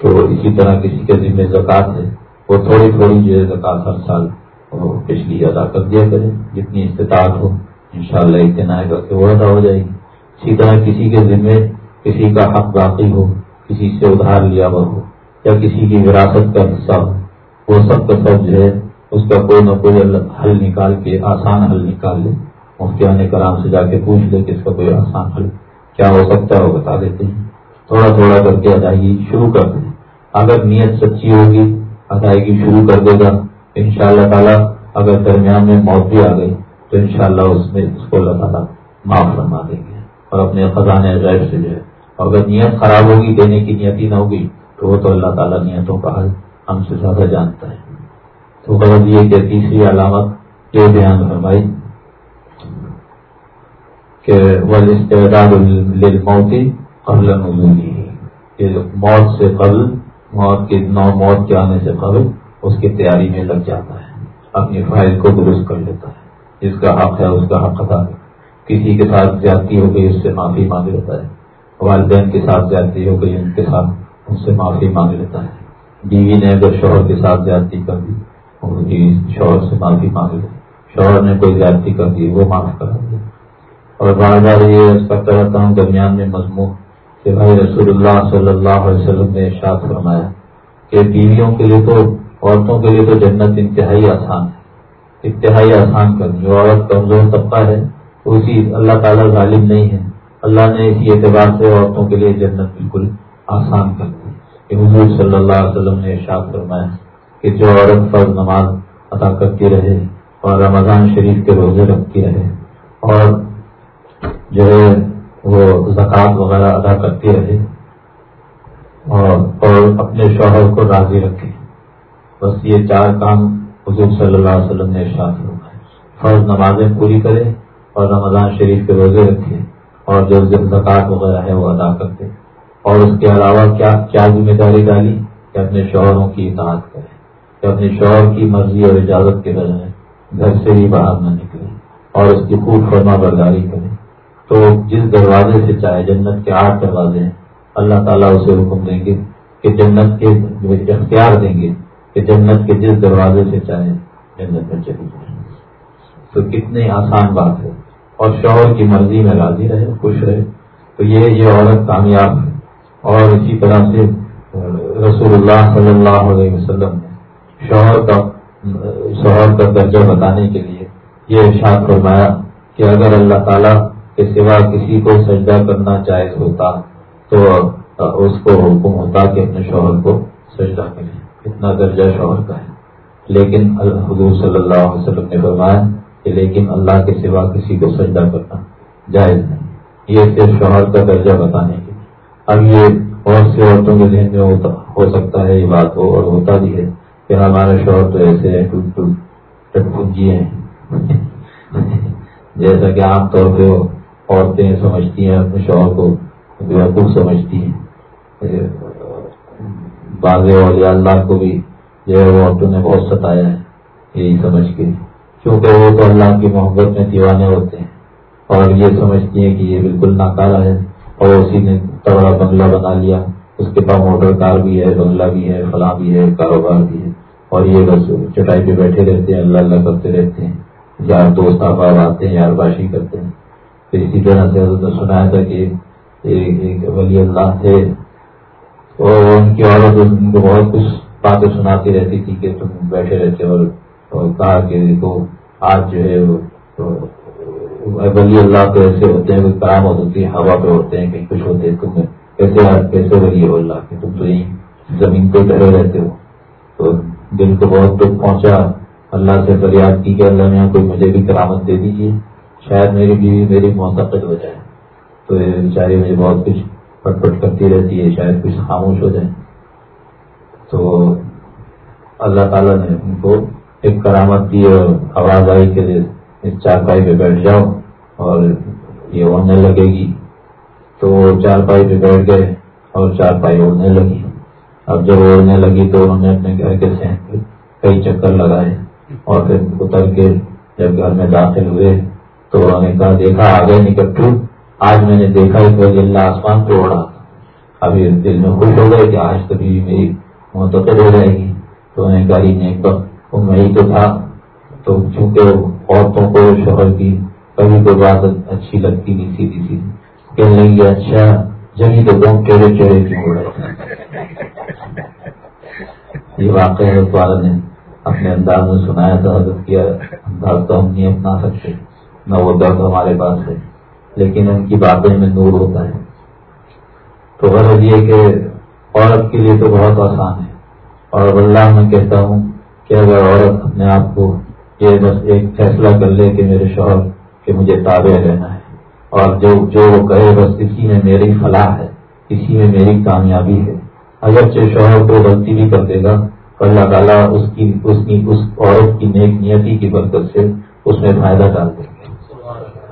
تو اسی طرح کسی کے ذمہ زکوٰۃ ہے، وہ تھوڑی تھوڑی جو ہے زکوٰۃ ہر سال پچھلی ادا کر دیا کرے۔ جتنی استطاعت ہو ان شاء اللہ اتنا کر کے وہ ادا ہو جائے گی۔ اسی طرح کسی کے ذمے کسی کا حق باقی ہو، کسی سے ادھار لیا ہوا ہو یا کسی کی وراثت کا حصہ ہو وہ سب کا سب جو ہے، اس کا کوئی نہ کوئی حل نکال کے، آسان حل نکال لے۔ مفتیان کرام سے جا کے پوچھ لے کہ اس کا کوئی آسان حل کیا ہو سکتا ہے، وہ بتا دیتے ہیں۔ تھوڑا تھوڑا کر کے ادائیگی شروع کر دیں۔ اگر نیت سچی ہوگی، ادائیگی شروع کر دے گا۔ ان شاء اللہ تعالیٰ اگر درمیان میں موت بھی آ گئی، تو ان شاء اللہ اس میں اس کو اللہ تعالیٰ معاف فرما دیں گے۔ اور اپنے خزانے عجائب سے جو ہے۔ اگر نیت خراب ہوگی، دینے کی نیت ہی نہ ہوگی، تو وہ تو اللہ تعالیٰ نیتوں کا حل ہم سے زیادہ جانتا ہے۔ تو غلط یہ کہ تیسری علامت یہ بیان فرمائی کہ قبل کہ موت سے قبل، موت کے نو موت کے آنے سے قبل اس کی تیاری میں لگ جاتا ہے۔ اپنی فائل کو درست کر لیتا ہے۔ جس کا حق ہے، اس کا حق ادا کسی کے ساتھ زیادتی ہو گئی، اس سے معافی مانگ لیتا ہے۔ والدین کے ساتھ زیادتی ہو گئی، ان کے ساتھ اس سے معافی مانگ لیتا ہے۔ بیوی نے اگر شوہر کے ساتھ زیادتی کر دی جی شوہر سے معافی مانگ لی شوہر نے کوئی زیادتی کر دی، وہ معاف کرا دیا اور بار بار یہ کرتا رہتا ہوں، درمیان میں مضمون کہ بھائی رسول اللہ صلی اللہ علیہ وسلم نے ارشاد فرمایا کہ بیویوں کے لیے تو، عورتوں کے لیے تو جنت انتہائی آسان ہے۔ انتہائی آسان کر، جو عورت کمزور طبقہ ہے اسی اللہ تعالیٰ ظالم نہیں ہے۔ اللہ نے اسی اعتبار سے عورتوں کے لیے جنت بالکل آسان کر دی۔ کہ حضور صلی اللہ علیہ وسلم نے ارشاد فرمایا کہ جو عورت فرض نماز ادا کرتی رہے اور رمضان شریف کے روزے رکھتی رہے اور جو ہے وہ زکوٰۃ وغیرہ ادا کرتی رہے اور اپنے شوہر کو راضی رکھے، بس یہ چار کام حضور صلی اللہ علیہ وسلم نے ارشاد فرمایا فرض نمازیں پوری کرے اور رمضان شریف کے روزے رکھے اور جو زکوٰۃ وغیرہ ہے وہ ادا کرتے۔ اور اس کے علاوہ کیا کیا ذمہ داری ڈالی؟ کہ اپنے شوہروں کی اطاعت کرے کہ اپنے شوہر کی مرضی اور اجازت کے بجائے گھر سے ہی باہر نہ نکلے اور اس کی خوب فرما برداری کرے تو جس دروازے سے چاہے، جنت کے آٹھ دروازے ہیں، اللہ تعالیٰ اسے حکم دیں گے کہ جنت کے اختیار دیں گے کہ جنت کے جس دروازے سے چاہے جنت میں چلی جائے۔ تو کتنی آسان بات ہے۔ اور شوہر کی مرضی میں راضی رہے، خوش رہے۔ تو یہ یہ عورت کامیاب ہے۔ اور اسی طرح سے رسول اللہ صلی اللہ علیہ وسلم نے شوہر کا شوہر کا درجہ بتانے کے لیے یہ ارشاد فرمایا کہ اگر اللہ تعالیٰ کے سوا کسی کو سجدہ کرنا جائز ہوتا تو اس کو حکم ہوتا کہ اپنے شوہر کو سجدہ کرے۔ اتنا درجہ شوہر کا ہے۔ لیکن حضور صلی اللہ علیہ وسلم نے فرمایا کہ لیکن اللہ کے سوا کسی کو سجدہ کرنا جائز نہیں۔ یہ صرف شوہر کا درجہ بتانے کے اب یہ بہت سی عورتوں کے ذہن میں ہوتا ہو سکتا ہے یہ بات ہو اور ہوتا بھی ہے کہ ہمارے شوہر تو ایسے ہیں ٹوٹ ٹوٹ ہیں۔ جیسا کہ عام طور پہ عورتیں سمجھتی ہیں، اپنے شوہر کو بیوقوف سمجھتی ہیں۔ باز والی اللہ کو بھی جو ہے وہ عورتوں نے بہت ستایا ہے یہی سمجھ کے۔ کیونکہ وہ تو اللہ کی محبت میں دیوانے ہوتے ہیں اور یہ سمجھتی ہیں کہ یہ بالکل ناکارا ہے۔ اور اسی نے تگڑا بنگلہ بنا لیا۔ اس کے پاس موٹر کار بھی ہے، بنگلہ بھی ہے، فلاں بھی ہے، کاروبار بھی ہے۔ اور یہ بس چٹائی پہ بیٹھے رہتے ہیں، اللہ اللہ کرتے رہتے ہیں۔ یار دوست آباد آتے ہیں، یار باشی کرتے ہیں۔ اسی طرح سے حضرت نے سنایا تھا کہ ایک ولی اللہ تھے اور ان کی عورت ان کو بہت کچھ باتیں سناتی رہتی تھی کہ تم بیٹھے رہتے اور کہا کہ دیکھو، آج جو ہے ولی اللہ تو ایسے ہوتے ہیں کوئی کرامت ہوتی ہے ہوا پہ ہوتے ہیں، کہیں کچھ ہوتے ہیں، تم کیسے کیسے ولی ہو اللہ کے، تم تو یہیں زمین پہ ڈرے رہتے ہو۔ تو دل کو بہت دکھ پہنچا۔ اللہ سے فریاد کی کہ اللہ نے کوئی مجھے بھی کرامت دے دیجیے شاید میری بیوی میری منتقل ہو جائے۔ تو بیچاری مجھے بہت کچھ پٹ پٹ کرتی رہتی ہے، شاید کچھ خاموش ہو جائے۔ تو اللہ تعالیٰ نے ان کو ایک کرامت دی اور آواز آئی کے لیے چارپائی پہ بیٹھ جاؤ اور یہ اڑنے لگے گی۔ تو وہ چارپائی پہ بیٹھ گئے اور چارپائی اڑنے لگی۔ اب جب اڑنے لگی تو انہوں نے اپنے گھر کے سہن کئی چکر لگائے اور پھر اتر کے جب گھر میں داخل ہوئے تو انہوں نے کہا، دیکھا آ گئے نکٹو آج میں نے دیکھا کہ اللہ آسمان پہ اڑا۔ ابھی دل میں خوش ہو گئے کہ آج کبھی میری منتقل ہو جائے گی۔ تو میں گاڑی نے ایک وقت۔ وہ میں تو تھا۔ تو چونکہ عورتوں کو شوہر کی کبھی کوئی بات اچھی لگتی نہیں سیدھی سیدھی کہنے لگی اچھا جبھی تو دم چہرے چہرے کیوں ہو رہے یہ واقعہ ہے نے اپنے انداز میں سنایا تھا، حضرت کیا انداز تو ہم نہیں اپنا سکتے، نہ وہ درد ہمارے پاس ہے، لیکن ان کی باتیں میں نور ہوتا ہے۔ تو غرض یہ کہ عورت کے لیے تو بہت آسان ہے۔ اور اللہ میں کہتا ہوں کہ اگر عورت اپنے آپ کو یہ بس ایک فیصلہ کر لے کہ میرے شوہر کہ مجھے تابع رہنا ہے۔ اور جو جو وہ کہے بس اسی میں میری فلاح ہے، اسی میں میری کامیابی ہے۔ اگرچہ شوہر کو غلطی بھی کر دے گا اللہ تعالیٰ اس کی اس کی، اس عورت کی نیک نیتی کی برکت سے اس میں فائدہ ڈال دیں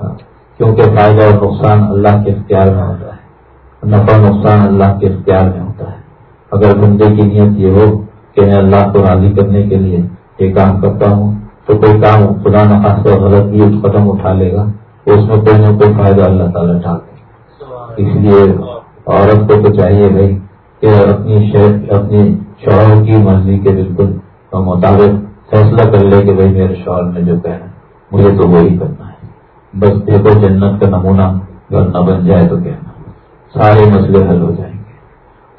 ہاں، گے کیونکہ فائدہ اور نقصان اللہ کے اختیار میں ہوتا ہے۔ نفع نقصان اللہ کے اختیار میں ہوتا ہے۔ اگر بندے کی نیت یہ ہو کہ میں اللہ کو راضی کرنے کے لیے یہ کام کرتا ہوں تو کوئی کام خدا نخواستہ غلط بھی قدم اٹھا لے گا تو اس میں کوئی نہ کوئی فائدہ اللہ تعالیٰ ڈال دے اس لیے عورت کو تو چاہیے بھائی کہ اپنی شہر اپنی شوہر کی مرضی کے بالکل مطابق فیصلہ کر لے کہ بھائی میرے شوہر نے جو کہنا مجھے تو وہی کرنا ہے۔ بس دیکھو جنت کا نمونہ گھر نہ بن جائے تو کہنا سارے مسئلے حل ہو جائیں گے۔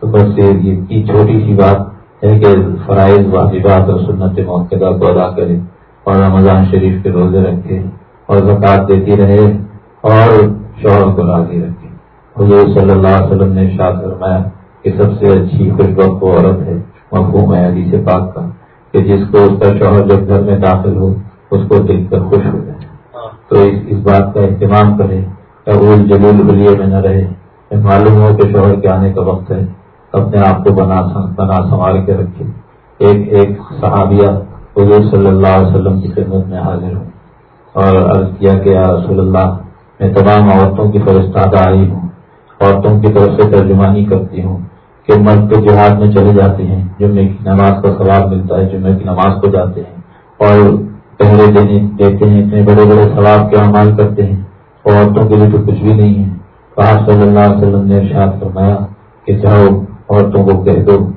تو بس یہ چھوٹی سی بات ہے کہ فرائض، واجبات اور سنت موقع کو ادا کرے اور رمضان شریف کے روزے رکھے اور زکات دیتی رہے اور شوہر کو راضی رکھے۔ حضور صلی اللہ علیہ وسلم نے شاد فرمایا کہ سب سے اچھی خوش وقت عورت ہے، مفہوم ہے حدیث پاک کا، کہ جس کو اس کا شوہر جب گھر میں داخل ہو، اس کو دیکھ کر خوش ہو جائے۔ تو اس بات کا اہتمام کرے اول جلیل بلیے میں نہ رہے۔ معلوم ہو کہ شوہر کے آنے کا وقت ہے، اپنے آپ کو بنا بنا سنبھال کے رکھے۔ ایک ایک صحابیہ حضور صلی اللہ علیہ وسلم کی خدمت میں حاضر ہوں اور عرض کیا کہ یا رسول اللہ، میں تمام عورتوں کی فرستادہ آئی ہوں، عورتوں کی طرف سے ترجمانی کرتی ہوں کہ مرد تو جہاد میں چلے جاتے ہیں، جمعے کی نماز کا ثواب ملتا ہے، جمعے کی نماز کو جاتے ہیں اور پہلے دن دیتے ہیں، اتنے بڑے بڑے ثواب کے عمال کرتے ہیں عورتوں کے لیے تو کچھ بھی نہیں ہے۔ کہا صلی اللہ علیہ وسلم نے ارشاد فرمایا کہ جاؤ، عورتوں کو کہہ دو۔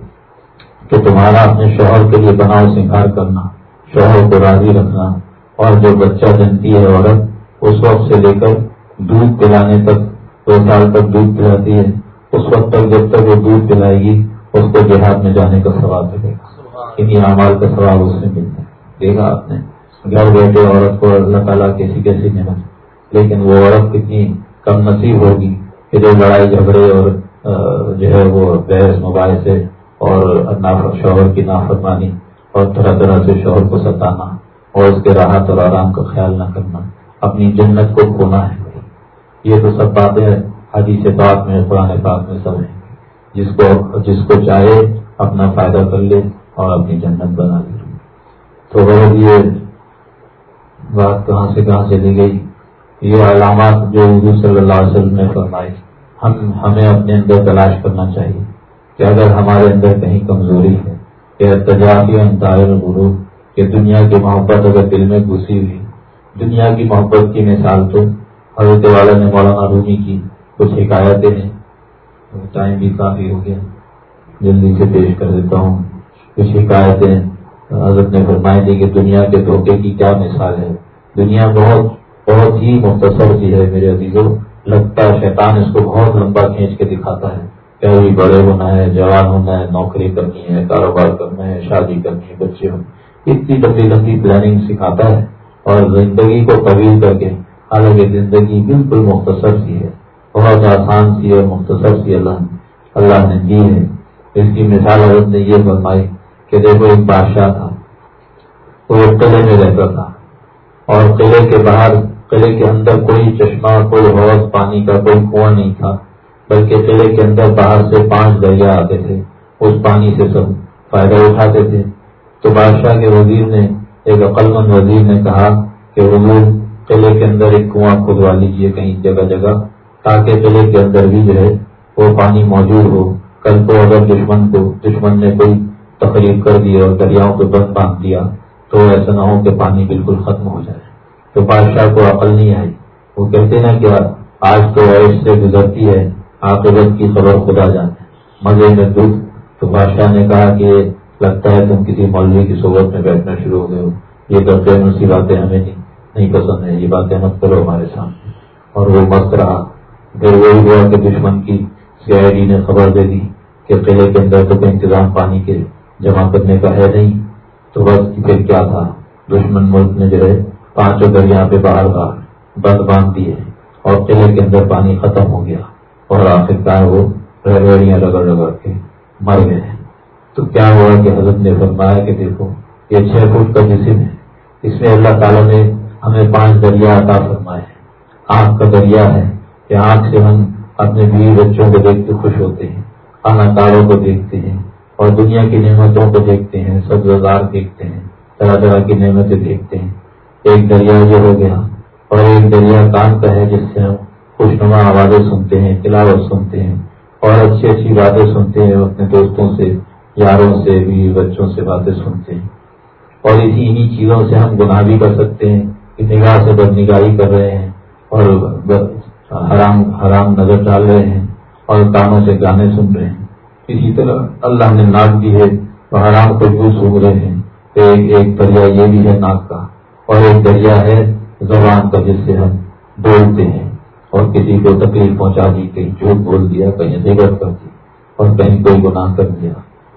کہ تمہارا اپنے شوہر کے لیے بناؤ سنگار کرنا، شوہر کو راضی رکھنا اور جو بچہ جنتی ہے عورت، اس وقت سے لے کر دودھ پلانے تک، دو سال تک دودھ پلاتی ہے۔ اس وقت تک جب تک وہ دودھ پلائے گی، اس کو جہاد میں جانے کا سواب ملے گا۔ انہیں اعمال کا سواب اس سے ملتا ہے۔ دیکھا آپ نے، گھر بیٹھے عورت کو اللہ تعالیٰ کیسی کیسی محنت۔ لیکن وہ عورت کتنی کم نصیب ہوگی کہ جو لڑائی جھگڑے اور جو ہے وہ بحث موبائل سے اور شوہر کی نافرمانی اور طرح طرح سے شوہر کو ستانا اور اس کے راحت اور آرام کا خیال نہ کرنا، اپنی جنت کو کھونا ہے۔ یہ تو سب باتیں حدیث پاک میں، قرآن پاک میں سب ہیں۔ جس کو جس کو چاہے اپنا فائدہ کر لے اور اپنی جنت بنا لے۔ تو غرض یہ بات کہاں سے کہاں چلی گئی؟ یہ علامات جو اردو صلی اللہ علیہ وسلم نے فرمائی ہم، ہمیں اپنے اندر تلاش کرنا چاہیے۔ کہ اگر ہمارے اندر کہیں کمزوری ہے، کہ تجارتی انتظار غروب کہ دنیا کی محبت اگر دل میں گھسی ہوئی، دنیا کی محبت کی مثال تو حضرت والا نے مولانا رومی کی کچھ حکایتیں ہیں۔ ٹائم بھی کافی ہو گیا۔ جلدی سے پیش کر دیتا ہوں۔ کچھ حکایتیں حضرت نے فرمائی دی کہ دنیا کے دھوکے کی کیا مثال ہے۔ دنیا بہت بہت ہی مختصر سی ہے میرے عزیزوں لگتا ہے شیطان اس کو بہت لمبا کھینچ کے دکھاتا ہے۔ کہ ابھی بڑے ہونا ہے، جوان ہونا ہے، نوکری کرنی ہے، کاروبار کرنا ہے، شادی کرنی ہے، بچے ہونے اتنی لمبی لمبی پلاننگ سکھاتا ہے اور زندگی کو طویل کر کے، حالانکہ زندگی بالکل مختصر سی ہے۔ بہت آسان سی اور مختصر سی اللہ اللہ نے دی ہے۔ اس کی مثال حضرت نے یہ فرمائی کہ دیکھو، ایک بادشاہ تھا۔ وہ ایک قلعے میں رہتا تھا۔ اور قلعے کے باہر، قلعے کے اندر کوئی چشمہ، کوئی حوض، پانی کا کوئی کنواں نہیں تھا۔ بلکہ قلعے کے اندر باہر سے پانچ دریا آتے تھے، اس پانی سے سب فائدہ اٹھاتے تھے۔ تو بادشاہ کے وزیر نے، ایک عقل مند وزیر نے کہا کہ حضور، قلعے کے اندر ایک کنواں کھدوا لیجیے کہیں جگہ جگہ، تاکہ قلعے کے اندر بھی جو ہے وہ پانی موجود ہو۔ کل کو اگر دشمن کو، دشمن نے کوئی تقریب کر دی اور دریاؤں کو بند باندھ دیا، تو ایسا نہ ہو کہ پانی بالکل ختم ہو جائے۔ تو بادشاہ کو عقل نہیں آئی۔ وہ کہتے نا کہ آج تو ایس سے گزرتی ہے آکبت کی خبر خدا جانے مزے میں دکھ تو بادشاہ نے کہا کہ لگتا ہے تم کسی مولوی کی صحبت میں بیٹھنا شروع ہو گئے ہو۔ یہ کرتے ہیں سی باتیں ہمیں نہیں نہیں پسند ہے یہ باتیں مت کرو ہمارے سامنے۔ اور وہ مست رہا۔ پھر وہی ہوا کہ دشمن کی سی آئی ڈی نے خبر دے دی کہ قلعے کے اندر تو کوئی انتظام پانی کے جمع کرنے کا ہے نہیں۔ تو بس پھر کیا تھا؟ دشمن ملک نے جو ہے، پانچوں دریا پہ باہر باہر بند باندھ دیے اور قلعے کے اندر پانی ختم ہو گیا۔ اور آخر کار وہ ریڑیاں رگڑ رگڑ کے مر گئے تو کیا ہوا کہ حضرت نے فرمایا کہ دیکھو، یہ چھ فٹ کا جسم ہے۔ اس میں اللہ تعالیٰ نے ہمیں پانچ دریا عطا فرمائے آنکھ کا دریا ہے کہ آنکھ سے ہم اپنے بیوی بچوں کو دیکھ کے خوش ہوتے ہیں خانہ کاروں کو دیکھتے ہیں اور دنیا کی نعمتوں کو دیکھتے ہیں، سب روزگار دیکھتے ہیں، طرح طرح کی نعمتیں دیکھتے ہیں۔ ایک دریا یہ ہو گیا اور ایک دریا کان کا ہے جس سے ہم خوشنما آوازیں سنتے ہیں، تلاوت سنتے ہیں اور اچھی اچھی باتیں سنتے ہیں، اپنے دوستوں سے، یاروں سے بھی، بچوں سے باتیں سنتے ہیں۔ اور اسی انہیں چیزوں سے ہم گناہ بھی کر سکتے ہیں، کہ نگاہ سے بد نگاہی کر رہے ہیں اور حرام حرام نظر ڈال رہے ہیں اور کانوں سے گانے سن رہے ہیں۔ اسی طرح اللہ نے ناک دی ہے، وہ حرام خوشبو سونگ رہے ہیں۔ ایک ایک دریا یہ بھی ہے ناک کا اور ایک دریا ہے زبان کا جس سے ہم بولتے ہیں۔ اور کسی کو تکلیف پہنچا دی کہیں جھوٹ بول دیا کہیں دیگر کر دی اور کہیں کوئی گناہ کر دیا۔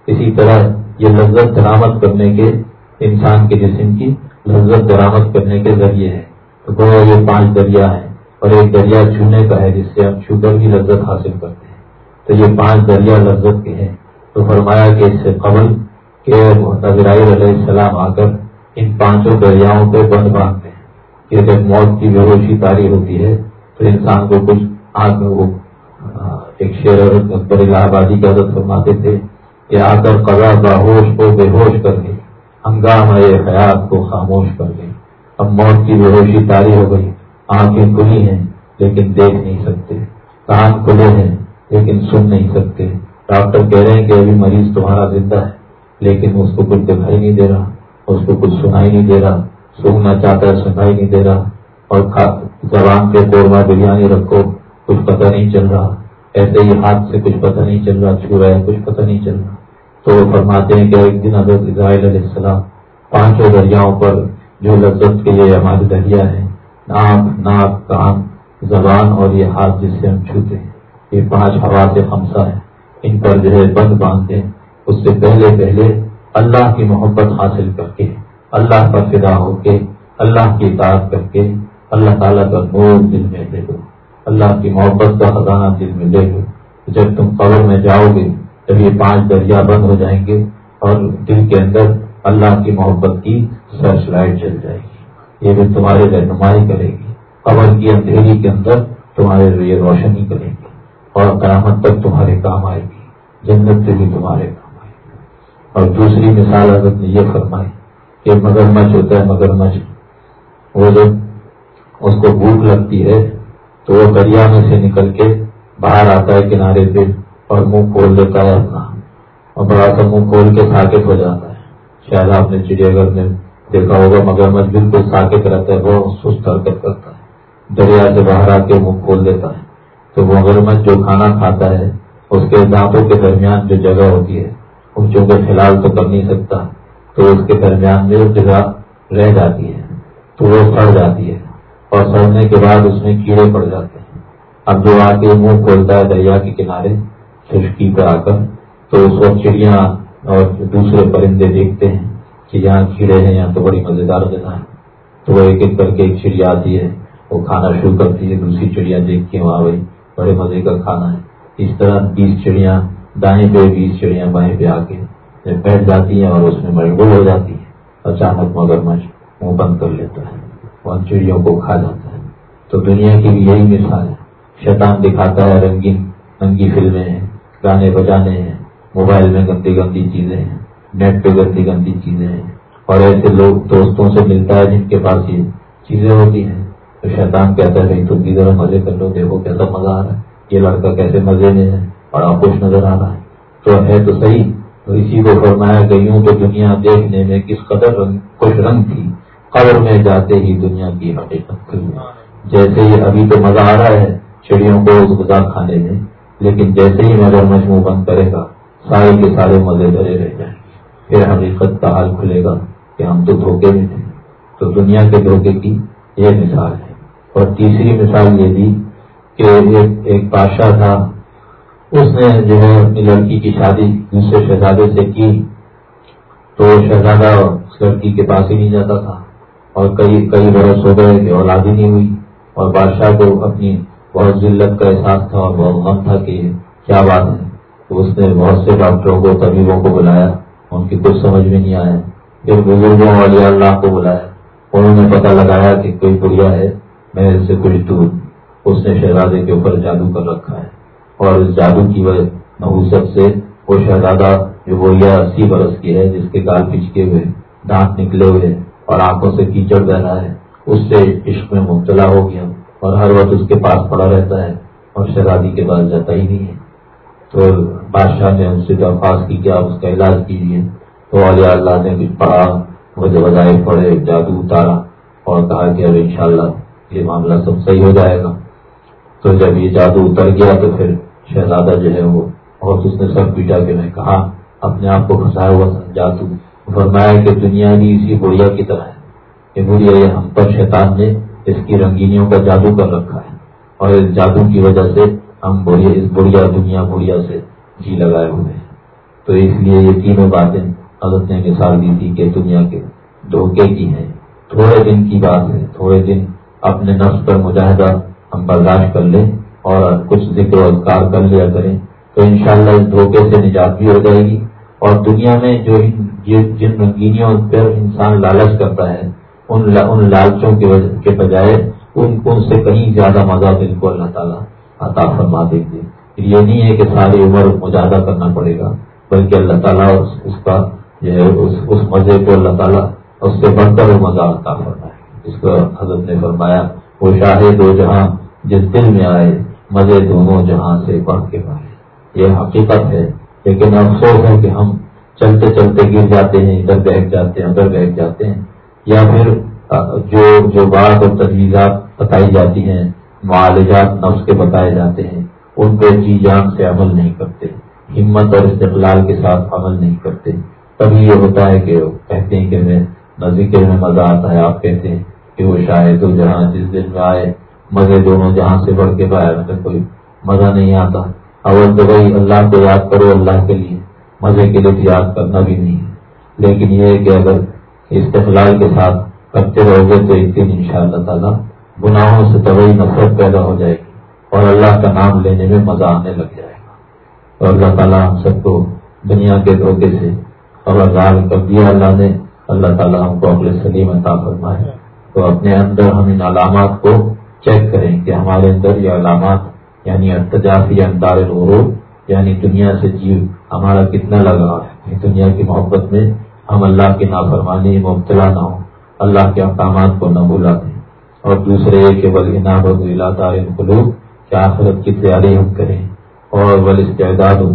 اسی طرح یہ لذت درامد کرنے کے انسان کے جسم کی لذت درامد کرنے کے ذریعے ہے۔ تو یہ پانچ دریا ہیں اور ایک دریا چھونے کا ہے، جس سے ہم چھو کر بھی لذت حاصل کرتے ہیں۔ تو یہ پانچ دریا لذت کے ہیں۔ تو فرمایا کہ اس سے قبل کہ علیہ السلام آ کر ان پانچوں دریاؤں پہ بند باندھتے ہیں کہ جب موت کی بے ہوشی تاری ہوتی ہے۔ تو انسان کو کچھ آگ وہ ایک شیر اور اکبر الہ آبادی کی عادت فرماتے تھے کہ آ کر قضا باہوش کو بے ہوش کر گئی ہنگامہ حیات کو خاموش کر گئی اب موت کی بے ہوشی تاری ہو گئی، آنکھیں کھلی ہیں لیکن دیکھ نہیں سکتے، کان کھلے ہیں لیکن سن نہیں سکتے۔ ڈاکٹر کہہ رہے ہیں کہ ابھی مریض تمہارا زندہ ہے، لیکن اس کو کچھ دکھائی نہیں دے رہا اس کو کچھ سنائی نہیں دے رہا، سننا چاہتا ہے، سنائی نہیں دے رہا۔ اور زبان کے قورمہ بریانی رکھو، کچھ پتہ نہیں چل رہا۔ ایسے ہی ہاتھ سے کچھ پتہ نہیں چل رہا چھو رہا ہے، کچھ پتہ نہیں چل رہا۔ تو وہ فرماتے ہیں کہ ایک دن حضرت اسرائیل علیہ السلام پانچوں دریاؤں پر جو لذت کے لیے ہمارے دریا ہے آنکھ ناک، کان، زبان اور یہ ہاتھ جس سے ہم چھوتے ہیں، یہ پانچ ہوا سے خمسہ ہے ان پر جو ہے بند باندھتے اس سے پہلے پہلے اللہ کی محبت حاصل کر کے، اللہ کا فدا ہو کے، اللہ کی اطاعت کر کے اللہ تعالیٰ کا نور دل میں لے لو اللہ کی محبت کا خزانہ دل میں لے لو جب تم قبر میں جاؤ گے، جب یہ پانچ دریا بند ہو جائیں گے اور دل کے اندر اللہ کی محبت کی سرچ لائٹ چل جائے گی۔ یہ بھی تمہارے رہنمائی کرے گی۔ قبر کی اندھیری کے اندر تمہارے لیے روشنی کرے گی اور قیامت تک تمہارے کام آئے گی۔ جنت سے بھی تمہارے کام آئے گی۔ اور دوسری مثال حضرت نے یہ فرمائی کہ مگرمچھ ہوتا ہے، مگر مچھ وہ جب اس کو بھوک لگتی ہے تو وہ دریا میں سے نکل کے باہر آتا ہے کنارے پہ اور منہ کھول دیتا ہے اپنا۔ اور بڑا سا منہ کھول کے ساکت ہو جاتا ہے۔ شاید آپ نے چڑیا گھر میں دیکھا ہوگا، مگر مجھ بالکل ساکت رہتا ہے، بہت سست حرکت کرتا ہے۔ دریا سے باہر آ کے منہ کھول دیتا ہے۔ تو مگر مچھ جو کھانا کھاتا ہے، اس کے دانتوں کے درمیان جو جگہ ہوتی ہے ان چونکہ فی الحال تو کر نہیں سکتا، تو اس کے درمیان میں جگہ رہ جاتی ہے، تو وہ سڑ جاتی ہے۔ اور سڑنے کے بعد اس میں کیڑے پڑ جاتے ہیں۔ اب جو آ کے منہ کھولتا ہے دریا کے کنارے، خشکی پر آ کر، تو اس وقت چڑیاں اور دوسرے پرندے دیکھتے ہیں کہ یہاں کیڑے ہیں، یہاں تو بڑی مزیدار جگہ ہے۔ تو وہ ایک ایک کر کے ایک چڑیا آتی ہے، وہ کھانا شروع کرتی ہے، دوسری چڑیا دیکھتی ہیں وہاں بھائی بڑے مزے کا کھانا ہے۔ اس طرح بیس چڑیاں، دائیں پہ بیس چڑیاں، بائیں پہ آ کے بیٹھ جاتی ہیں اور اس میں مشغول ہو جاتی ہے اچانک مگر مچھ منہ بند کر لیتا ہے۔ وہ چڑیوں کو کھا جاتا ہے۔ تو دنیا کی بھی یہی مثال ہے۔ شیطان دکھاتا ہے، رنگین رنگی فلمیں ہیں، گانے بجانے ہیں، موبائل میں گندی گندی چیزیں ہیں، نیٹ پہ گندی گندی چیزیں ہیں۔ اور ایسے لوگ دوستوں سے ملتا ہے جن کے پاس یہ چیزیں ہوتی ہیں۔ تو شیطان کہتا ہے تم بھی ذرا مزے کر لو، دیکھو کیسا مزہ آ رہا ہے۔ یہ لڑکا کیسے مزے میں ہے اور آپ خوش نظر آ رہا ہے۔ تو ہے تو صحیح۔ تو اسی کو فرمایا گئی کہ دنیا دیکھنے میں کس قدر رنگ، خوش رنگ تھی۔ قبر میں جاتے ہی دنیا کی حقیقت جیسے یہ ابھی تو مزہ آ رہا ہے، چڑیوں کو اس غذا کھانے میں، لیکن جیسے ہی مگر مجموع بند کرے گا، سارے کے سارے مزے بھرے رہ جائیں۔ پھر حقیقت کا حال کھلے گا کہ ہم تو دھوکے میں تھے تو دنیا کے دھوکے کی یہ مثال ہے۔ اور تیسری مثال یہ بھی کہ ایک بادشاہ تھا۔ اس نے جو ہے اپنی لڑکی کی شادی دوسرے شہزادے سے کی۔ تو شہزادہ اس لڑکی کے پاس ہی نہیں جاتا تھا۔ اور کئی کئی برس ہو گئے کہ اولاد ہی نہیں ہوئی اور بادشاہ کو اپنی بہت ذلت کا احساس تھا اور بہت غم تھا کہ کیا بات ہے۔ تو اس نے بہت سے ڈاکٹروں کو، طبیبوں کو بلایا، ان کی کچھ سمجھ میں نہیں آیا۔ پھر بزرگوں والی اللہ کو بلایا۔ انہوں نے پتا لگایا کہ کوئی بڑھیا ہے، میں اس سے کچھ دور۔ اس نے شہزادے کے اوپر جادو کر رکھا ہے۔ اور اس جادو کی وجہ نحوست سے وہ شہزادہ جو بڑھیا اسی برس کی ہے، جس کے گال پچکے ہوئے، دانت نکلے ہوئے اور آنکھوں سے کیچڑ بہ رہا ہے۔ اس سے عشق میں مبتلا ہو گیا اور ہر وقت اس کے پاس پڑا رہتا ہے اور شہزادی کے پاس جاتا ہی نہیں ہے۔ تو بادشاہ نے ان سے درخواست کی کیا اس کا علاج کیجیے تو علیہ اللہ نے کچھ پڑھا وظائف پڑے جادو اتارا اور کہا کہ اب انشاءاللہ یہ معاملہ سب صحیح ہو جائے گا۔ تو جب یہ جادو اتر گیا تو پھر شہزادہ جو ہے وہ بہت اس نے سر پیٹا کہ میں کہا، اپنے آپ کو پھنسایا ہوا جادو۔ فرمایا کہ دنیا بھی اسی بڑھیا کی طرح ہے۔ یہ بڑھیا یہ ہم پر شیطان نے اس کی رنگینیوں کا جادو کر رکھا ہے۔ اور اس جادو کی وجہ سے ہم بڑھیا، اس بڑھیا دنیا بڑھیا سے جی لگائے ہوئے ہیں۔ تو اس لیے یہ تینوں باتیں حضرت نے مثال دی تھی کہ دنیا کے دھوکے کی ہیں۔ تھوڑے دن کی بات ہے۔ تھوڑے دن اپنے نفس پر مجاہدہ ہم برداشت کر لیں اور کچھ ذکر و اذکار کر لیا کریں۔ تو انشاءاللہ اس دھوکے سے نجات بھی ہو جائے گی۔ اور دنیا میں جو جن رنگینیوں پر انسان لالچ کرتا ہے، ان ان لالچوں کے بجائے ان ان سے کہیں زیادہ مزہ دل کو اللہ تعالیٰ عطا فرما دیں گے یہ نہیں ہے کہ ساری عمر مجاہدہ کرنا پڑے گا، بلکہ اللہ تعالیٰ اس کا جو ہے، اس مزے کو اللہ تعالیٰ اس سے بڑھ کر وہ مزہ عطا فرمائے۔ اس کو حضرت نے فرمایا، وہ شاہد دو جہاں جس دل میں آئے، مزے دونوں جہاں سے بڑھ کے پائے یہ حقیقت ہے، لیکن افسوس ہے کہ ہم چلتے چلتے گر جاتے ہیں، ادھر بیٹھ جاتے ہیں، ادھر بیٹھ جاتے ہیں۔ یا پھر جو جو بات اور تجویزات بتائی جاتی ہیں، معالجات نفس کے بتائے جاتے ہیں، ان پہ جی جان سے عمل نہیں کرتے، ہمت اور استقلال کے ساتھ عمل نہیں کرتے۔ تبھی یہ ہوتا ہے کہ کہتے ہیں کہ میں ذکر میں مزہ آتا ہے، آپ کہتے ہیں کہ وہ شاید تو جہاں جس دن میں آئے، مزے دونوں جہاں سے بڑھ کے پائے مجھے کوئی مزہ نہیں آتا۔ اول تو بھائی، اللہ کو یاد کرو، اللہ کے لیے۔ مزے کے لیے یاد کرنا بھی نہیں۔ ہے لیکن یہ ہے کہ اگر استقلال کے ساتھ کرتے رہو گے تو ایک دن ان شاء اللہ تعالیٰ گناہوں سے طوی نفرت پیدا ہو جائے گی اور اللہ کا نام لینے میں مزہ آنے لگ جائے گا۔ اور اللہ تعالیٰ ہم سب کو دنیا کے دھوکے سے خبردار کر دیا اللہ نے اللہ تعالیٰ ہم کو اپنے سلیم عطا فرمائے۔ تو اپنے اندر ہم ان علامات کو چیک کریں کہ ہمارے اندر یہ علامات یعنی ارتجافی اندار الغروب یعنی دنیا سے جیو ہمارا کتنا لگا ہے؟ یعنی دنیا کی محبت میں ہم اللہ کی نافرمانی، مبتلا نہ ہوں، اللہ کے اقدامات کو نہ بھولا دیں۔ اور دوسرے کہ بل انعام دار قلوب کیا آخرت کی تیاری ہم کریں۔ اور بل استعداد ہوں۔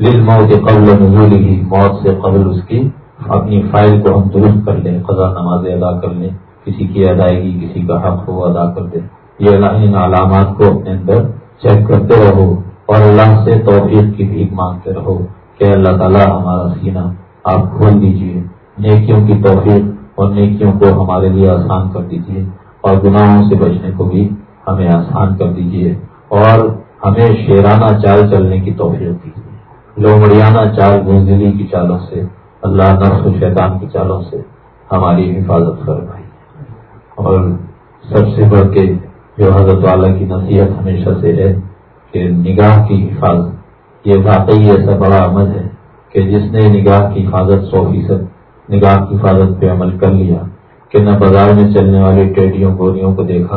دل موت قبل نزول ہی موت سے قبل اس کی اپنی فائل کو ہم درست کر لیں، قضا نماز ادا کر لیں۔ کسی کی ادائیگی، کسی کا حق ہو ادا کر دیں۔ یہ ان علامات کو اپنے اندر چیک کرتے رہو۔ اور اللہ سے توفیق کی بھیک مانگتے رہو کہ اللہ تعالیٰ ہمارا سینہ آپ کھول دیجیے، نیکیوں کی توفیق اور نیکیوں کو ہمارے لیے آسان کر دیجیے اور گناہوں سے بچنے کو بھی ہمیں آسان کر دیجیے اور ہمیں شیرانہ چال چلنے کی توفیق دیجیے لومڑیانہ چال گزدلی کی چالوں سے، اللہ نفس و شیطان کی چالوں سے ہماری حفاظت فرمائی اور سب سے بڑھ کے جو حضرت والا کی نصیحت ہمیشہ سے ہے کہ نگاہ کی حفاظت، یہ واقعی ایسا بڑا عمل ہے کہ جس نے نگاہ کی حفاظت سو فیصد، نگاہ کی حفاظت پہ عمل کر لیا، کہ نہ بازار میں چلنے والی ٹیڈیوں گوریوں کو دیکھا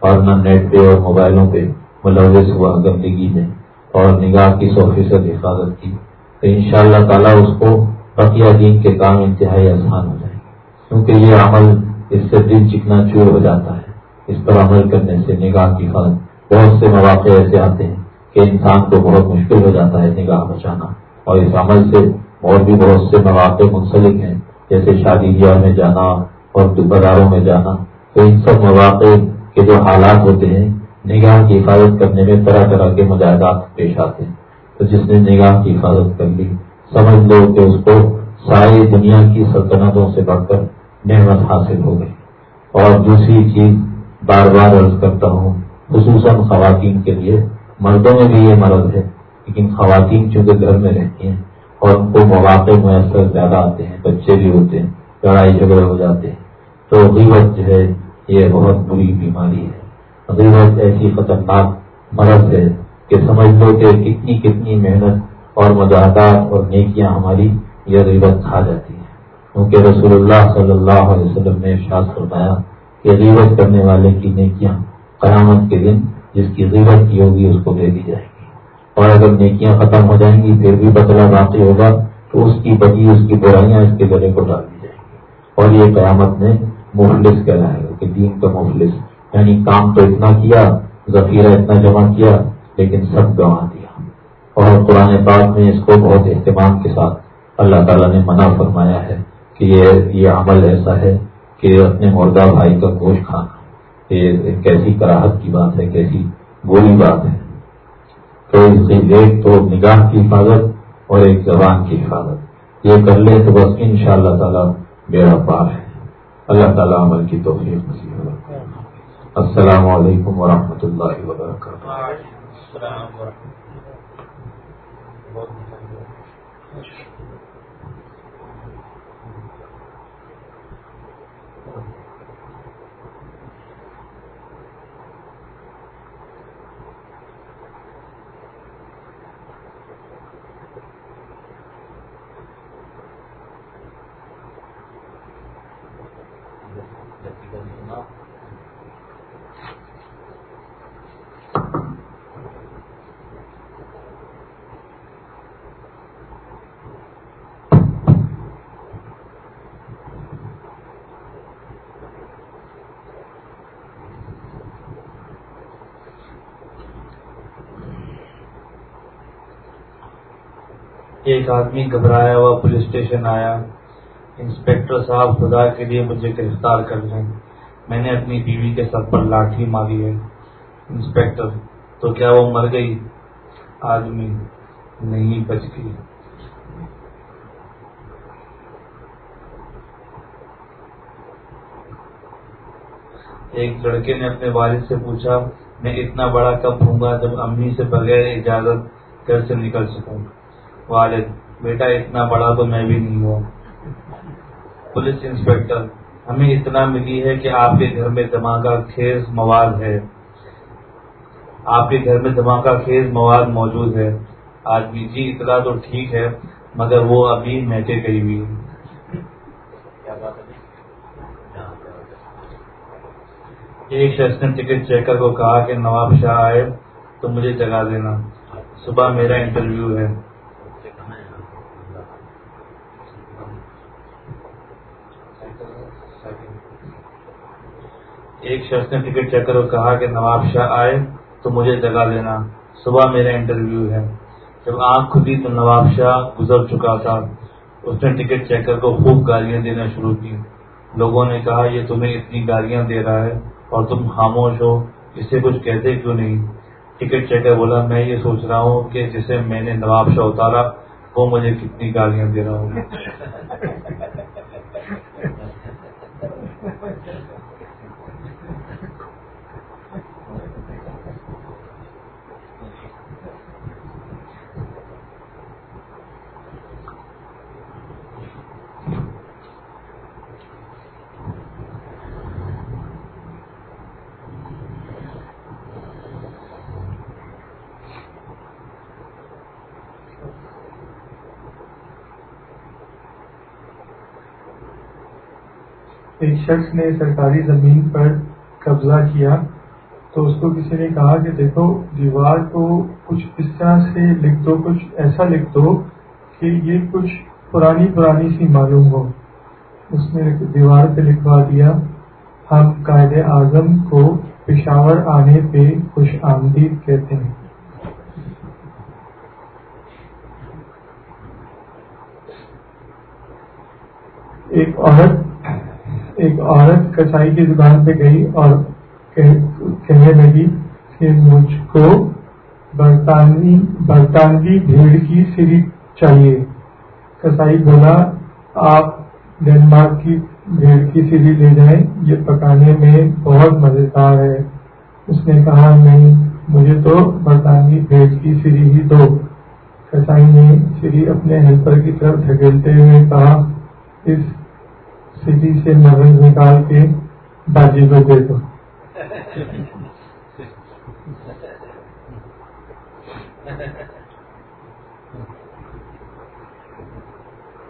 اور نہ نیٹ پہ اور موبائلوں پہ ملوث ہوا گندگی میں اور نگاہ کی سو فیصد حفاظت کی۔ تو ان شاء اللہ تعالیٰ اس کو بقیہ دین کے کام انتہائی آسان ہو جائیں گے۔ کیونکہ یہ عمل اس سے دل چکنا چور ہو جاتا ہے۔ اس پر عمل کرنے سے نگاہ کی فرق بہت سے مواقع ایسے آتے ہیں کہ انسان کو بہت مشکل ہو جاتا ہے نگاہ بچانا اور اس عمل سے اور بھی بہت سے مواقع منسلک ہیں، جیسے شادی بیاہ میں جانا اور بازاروں میں جانا۔ تو ان سب مواقع کے جو حالات ہوتے ہیں، نگاہ کی حفاظت کرنے میں طرح طرح کے مجاہدات پیش آتے ہیں۔ تو جس نے نگاہ کی حفاظت کر لی، سمجھ لو کہ اس کو ساری دنیا کی سلطنتوں سے بڑھ کر نعمت حاصل ہو گئی۔ اور دوسری چیز بار بار عرض کرتا ہوں، خصوصاً خواتین کے لیے مردوں میں بھی یہ مرض ہے، لیکن خواتین چونکہ گھر میں رہتی ہیں اور ان کو مواقع میسر زیادہ آتے ہیں، بچے بھی ہوتے ہیں، لڑائی جھگڑے ہو جاتے ہیں۔ تو غیبت جو ہے، یہ بہت بری بیماری ہے۔ غیبت ایسی خطرناک مرض ہے کہ سمجھ لو کہ کتنی کتنی محنت اور مجاہدات اور نیکیاں ہماری یہ غیبت کھا جاتی ہیں۔ کیونکہ رسول اللہ صلی اللہ علیہ وسلم نے ارشاد فرمایا کہ غیبت کرنے والے کی نیکیاں قیامت کے دن جس کی غیبت کی ہوگی اس کو دے دی جائے گی۔ اور اگر نیکیاں ختم ہو جائیں گی، پھر بھی بدلا باقی ہوگا، تو اس کی بدی، اس کی برائیاں اس کے گلے کو ڈال دی جائیں گی۔ اور یہ قیامت میں مفلس کہلائے گا کہ دین کا مفلس یعنی کام تو اتنا کیا، ذخیرہ اتنا جمع کیا، لیکن سب گنوا دیا۔ اور قرآن پاک میں اس کو بہت اہتمام کے ساتھ اللہ تعالیٰ نے منع فرمایا ہے کہ یہ یہ عمل ایسا ہے کہ اپنے مردہ بھائی کا گوشت کھانا۔ یہ کیسی کراہت کی بات ہے، کیسی بولی بات ہے۔ تو اس سے ایک تو نگاہ کی حفاظت اور ایک زبان کی حفاظت۔ یہ کر لے تو بس ان شاء اللہ تعالیٰ میرا پار ہے۔ اللہ تعالیٰ عمل کی توفیق نصیب السلام علیکم ورحمۃ اللہ وبرکاتہ۔ ایک آدمی گھبرایا ہوا پولیس اسٹیشن آیا۔ انسپیکٹر صاحب خدا کے لیے مجھے گرفتار کر لیں۔ میں نے اپنی بیوی کے سر پر لاٹھی ماری ہے۔ انسپیکٹر، تو کیا وہ مر گئی؟ آدمی نہیں بچ گئی ایک لڑکے نے اپنے والد سے پوچھا، میں اتنا بڑا کب ہوں گا جب امی سے بغیر اجازت گھر سے نکل سکوں؟ والد، بیٹا اتنا بڑا تو میں بھی نہیں ہوں۔ پولیس انسپیکٹر، ہمیں اتنا ملی ہے کہ آپ کے گھر میں دھماکہ خیز مواد ہے۔ آپ کے گھر میں دھماکہ خیز مواد موجود ہے۔ آدمی جی اطلاع تو ٹھیک ہے، مگر وہ ابھی میٹے گئی ہوئی ایک شخص نے ٹکٹ چیکر کو کہا کہ نواب شاہ آئے تو مجھے جگا دینا۔ صبح میرا انٹرویو ہے۔ ایک شخص نے ٹکٹ چیک کر کہا کہ نواب شاہ آئے تو مجھے جگہ لینا صبح میرا انٹرویو ہے۔ جب آنکھ کھلی تو نواب شاہ گزر چکا تھا۔ اس نے ٹکٹ چیکر کو خوب گالیاں دینا شروع کی۔ لوگوں نے کہا، یہ تمہیں اتنی گالیاں دے رہا ہے اور تم خاموش ہو اس سے کچھ کہتے کیوں نہیں؟ ٹکٹ چیکر بولا، میں یہ سوچ رہا ہوں کہ جسے میں نے نواب شاہ اتارا، وہ مجھے کتنی گالیاں دے رہا ہوں۔ شخص نے سرکاری زمین پر قبضہ کیا تو اس کو کسی نے کہا کہ دیکھو، دیوار کو کچھ اس طرح سے لکھ دو، کچھ ایسا لکھ دو کہ یہ کچھ پرانی پرانی سی معلوم ہو۔ اس نے دیوار پہ لکھوا دیا، ہم قائد اعظم کو پشاور آنے پہ خوش آمدید کہتے ہیں۔ ایک عورت ایک عورت کسائی کی دکان پہ گئی اور کہنے لگی کہ مجھ کو برطانوی برطانوی بھیڑ کی سری چاہیے۔ کسائی بولا، آپ ڈینمارک کی بھیڑ کی سیری لے جائیں، یہ پکانے میں بہت مزیدار ہے۔ اس نے کہا، نہیں، مجھے تو برطانوی بھیڑ کی سیری ہی دو۔ کسائی نے سری اپنے ہیلپر کی طرف دھکیلتے ہوئے کہا، اس سٹی سے مغل نکال کے باجی کو دے دو۔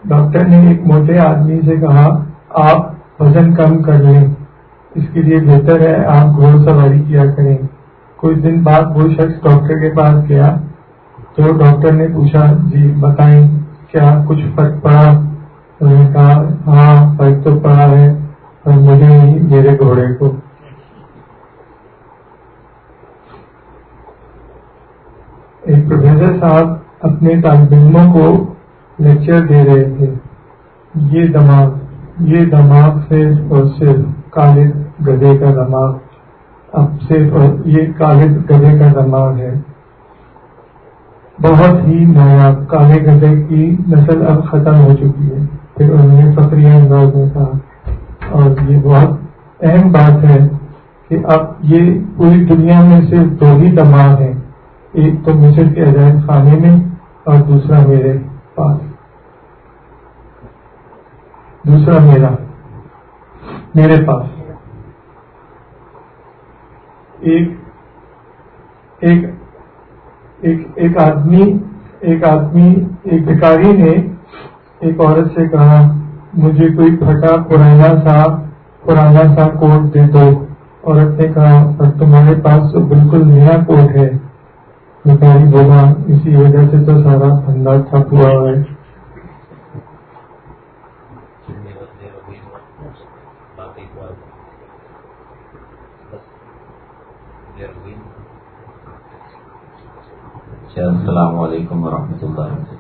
ڈاکٹر نے ایک موٹے آدمی سے کہا، آپ وزن کم کر لیں۔ اس کے لیے بہتر ہے آپ گھوڑ سواری کیا کریں۔ کچھ دن بعد وہ شخص ڈاکٹر کے پاس گیا تو ڈاکٹر نے پوچھا جی بتائیں کیا کچھ فرق پڑا؟ انہوں نے کہا ہاں فرق تو پڑا ہے پر مجھے نہیں میرے گھوڑے کو ایک پروفیسر صاحب اپنے طالب علموں کو لیکچر دے رہے تھے یہ دماغ یہ دماغ صرف اور صرف کالد گدے کا دماغ اب صرف یہ کالد گدے کا دماغ ہے بہت ہی نایاب کالے گدے کی نسل اب ختم ہو چکی ہے پھر انہوں نے فکری انداز میں کہا۔ اور یہ بہت اہم بات ہے کہ اب یہ پوری دنیا میں صرف دو ہی دماغ ہیں، ایک تو مصر کے عجائب خانے میں اور دوسرا میرے پاس۔ دوسرا میرا، میرے پاس۔ ایک ایک ایک ایک آدمی ایک آدمی، ایک بھکاری نے ایک عورت سے کہا، مجھے کوئی پھٹا پرانا سا پرانا سا کوٹ دے دو۔ عورت نے کہا، پر تمہارے پاس تو بالکل نیا کوٹ ہے۔ بھکاری بولا اسی وجہ سے تو سارا دھندا ٹھپ ہوا ہے۔ جی، السلام علیکم ورحمۃ اللہ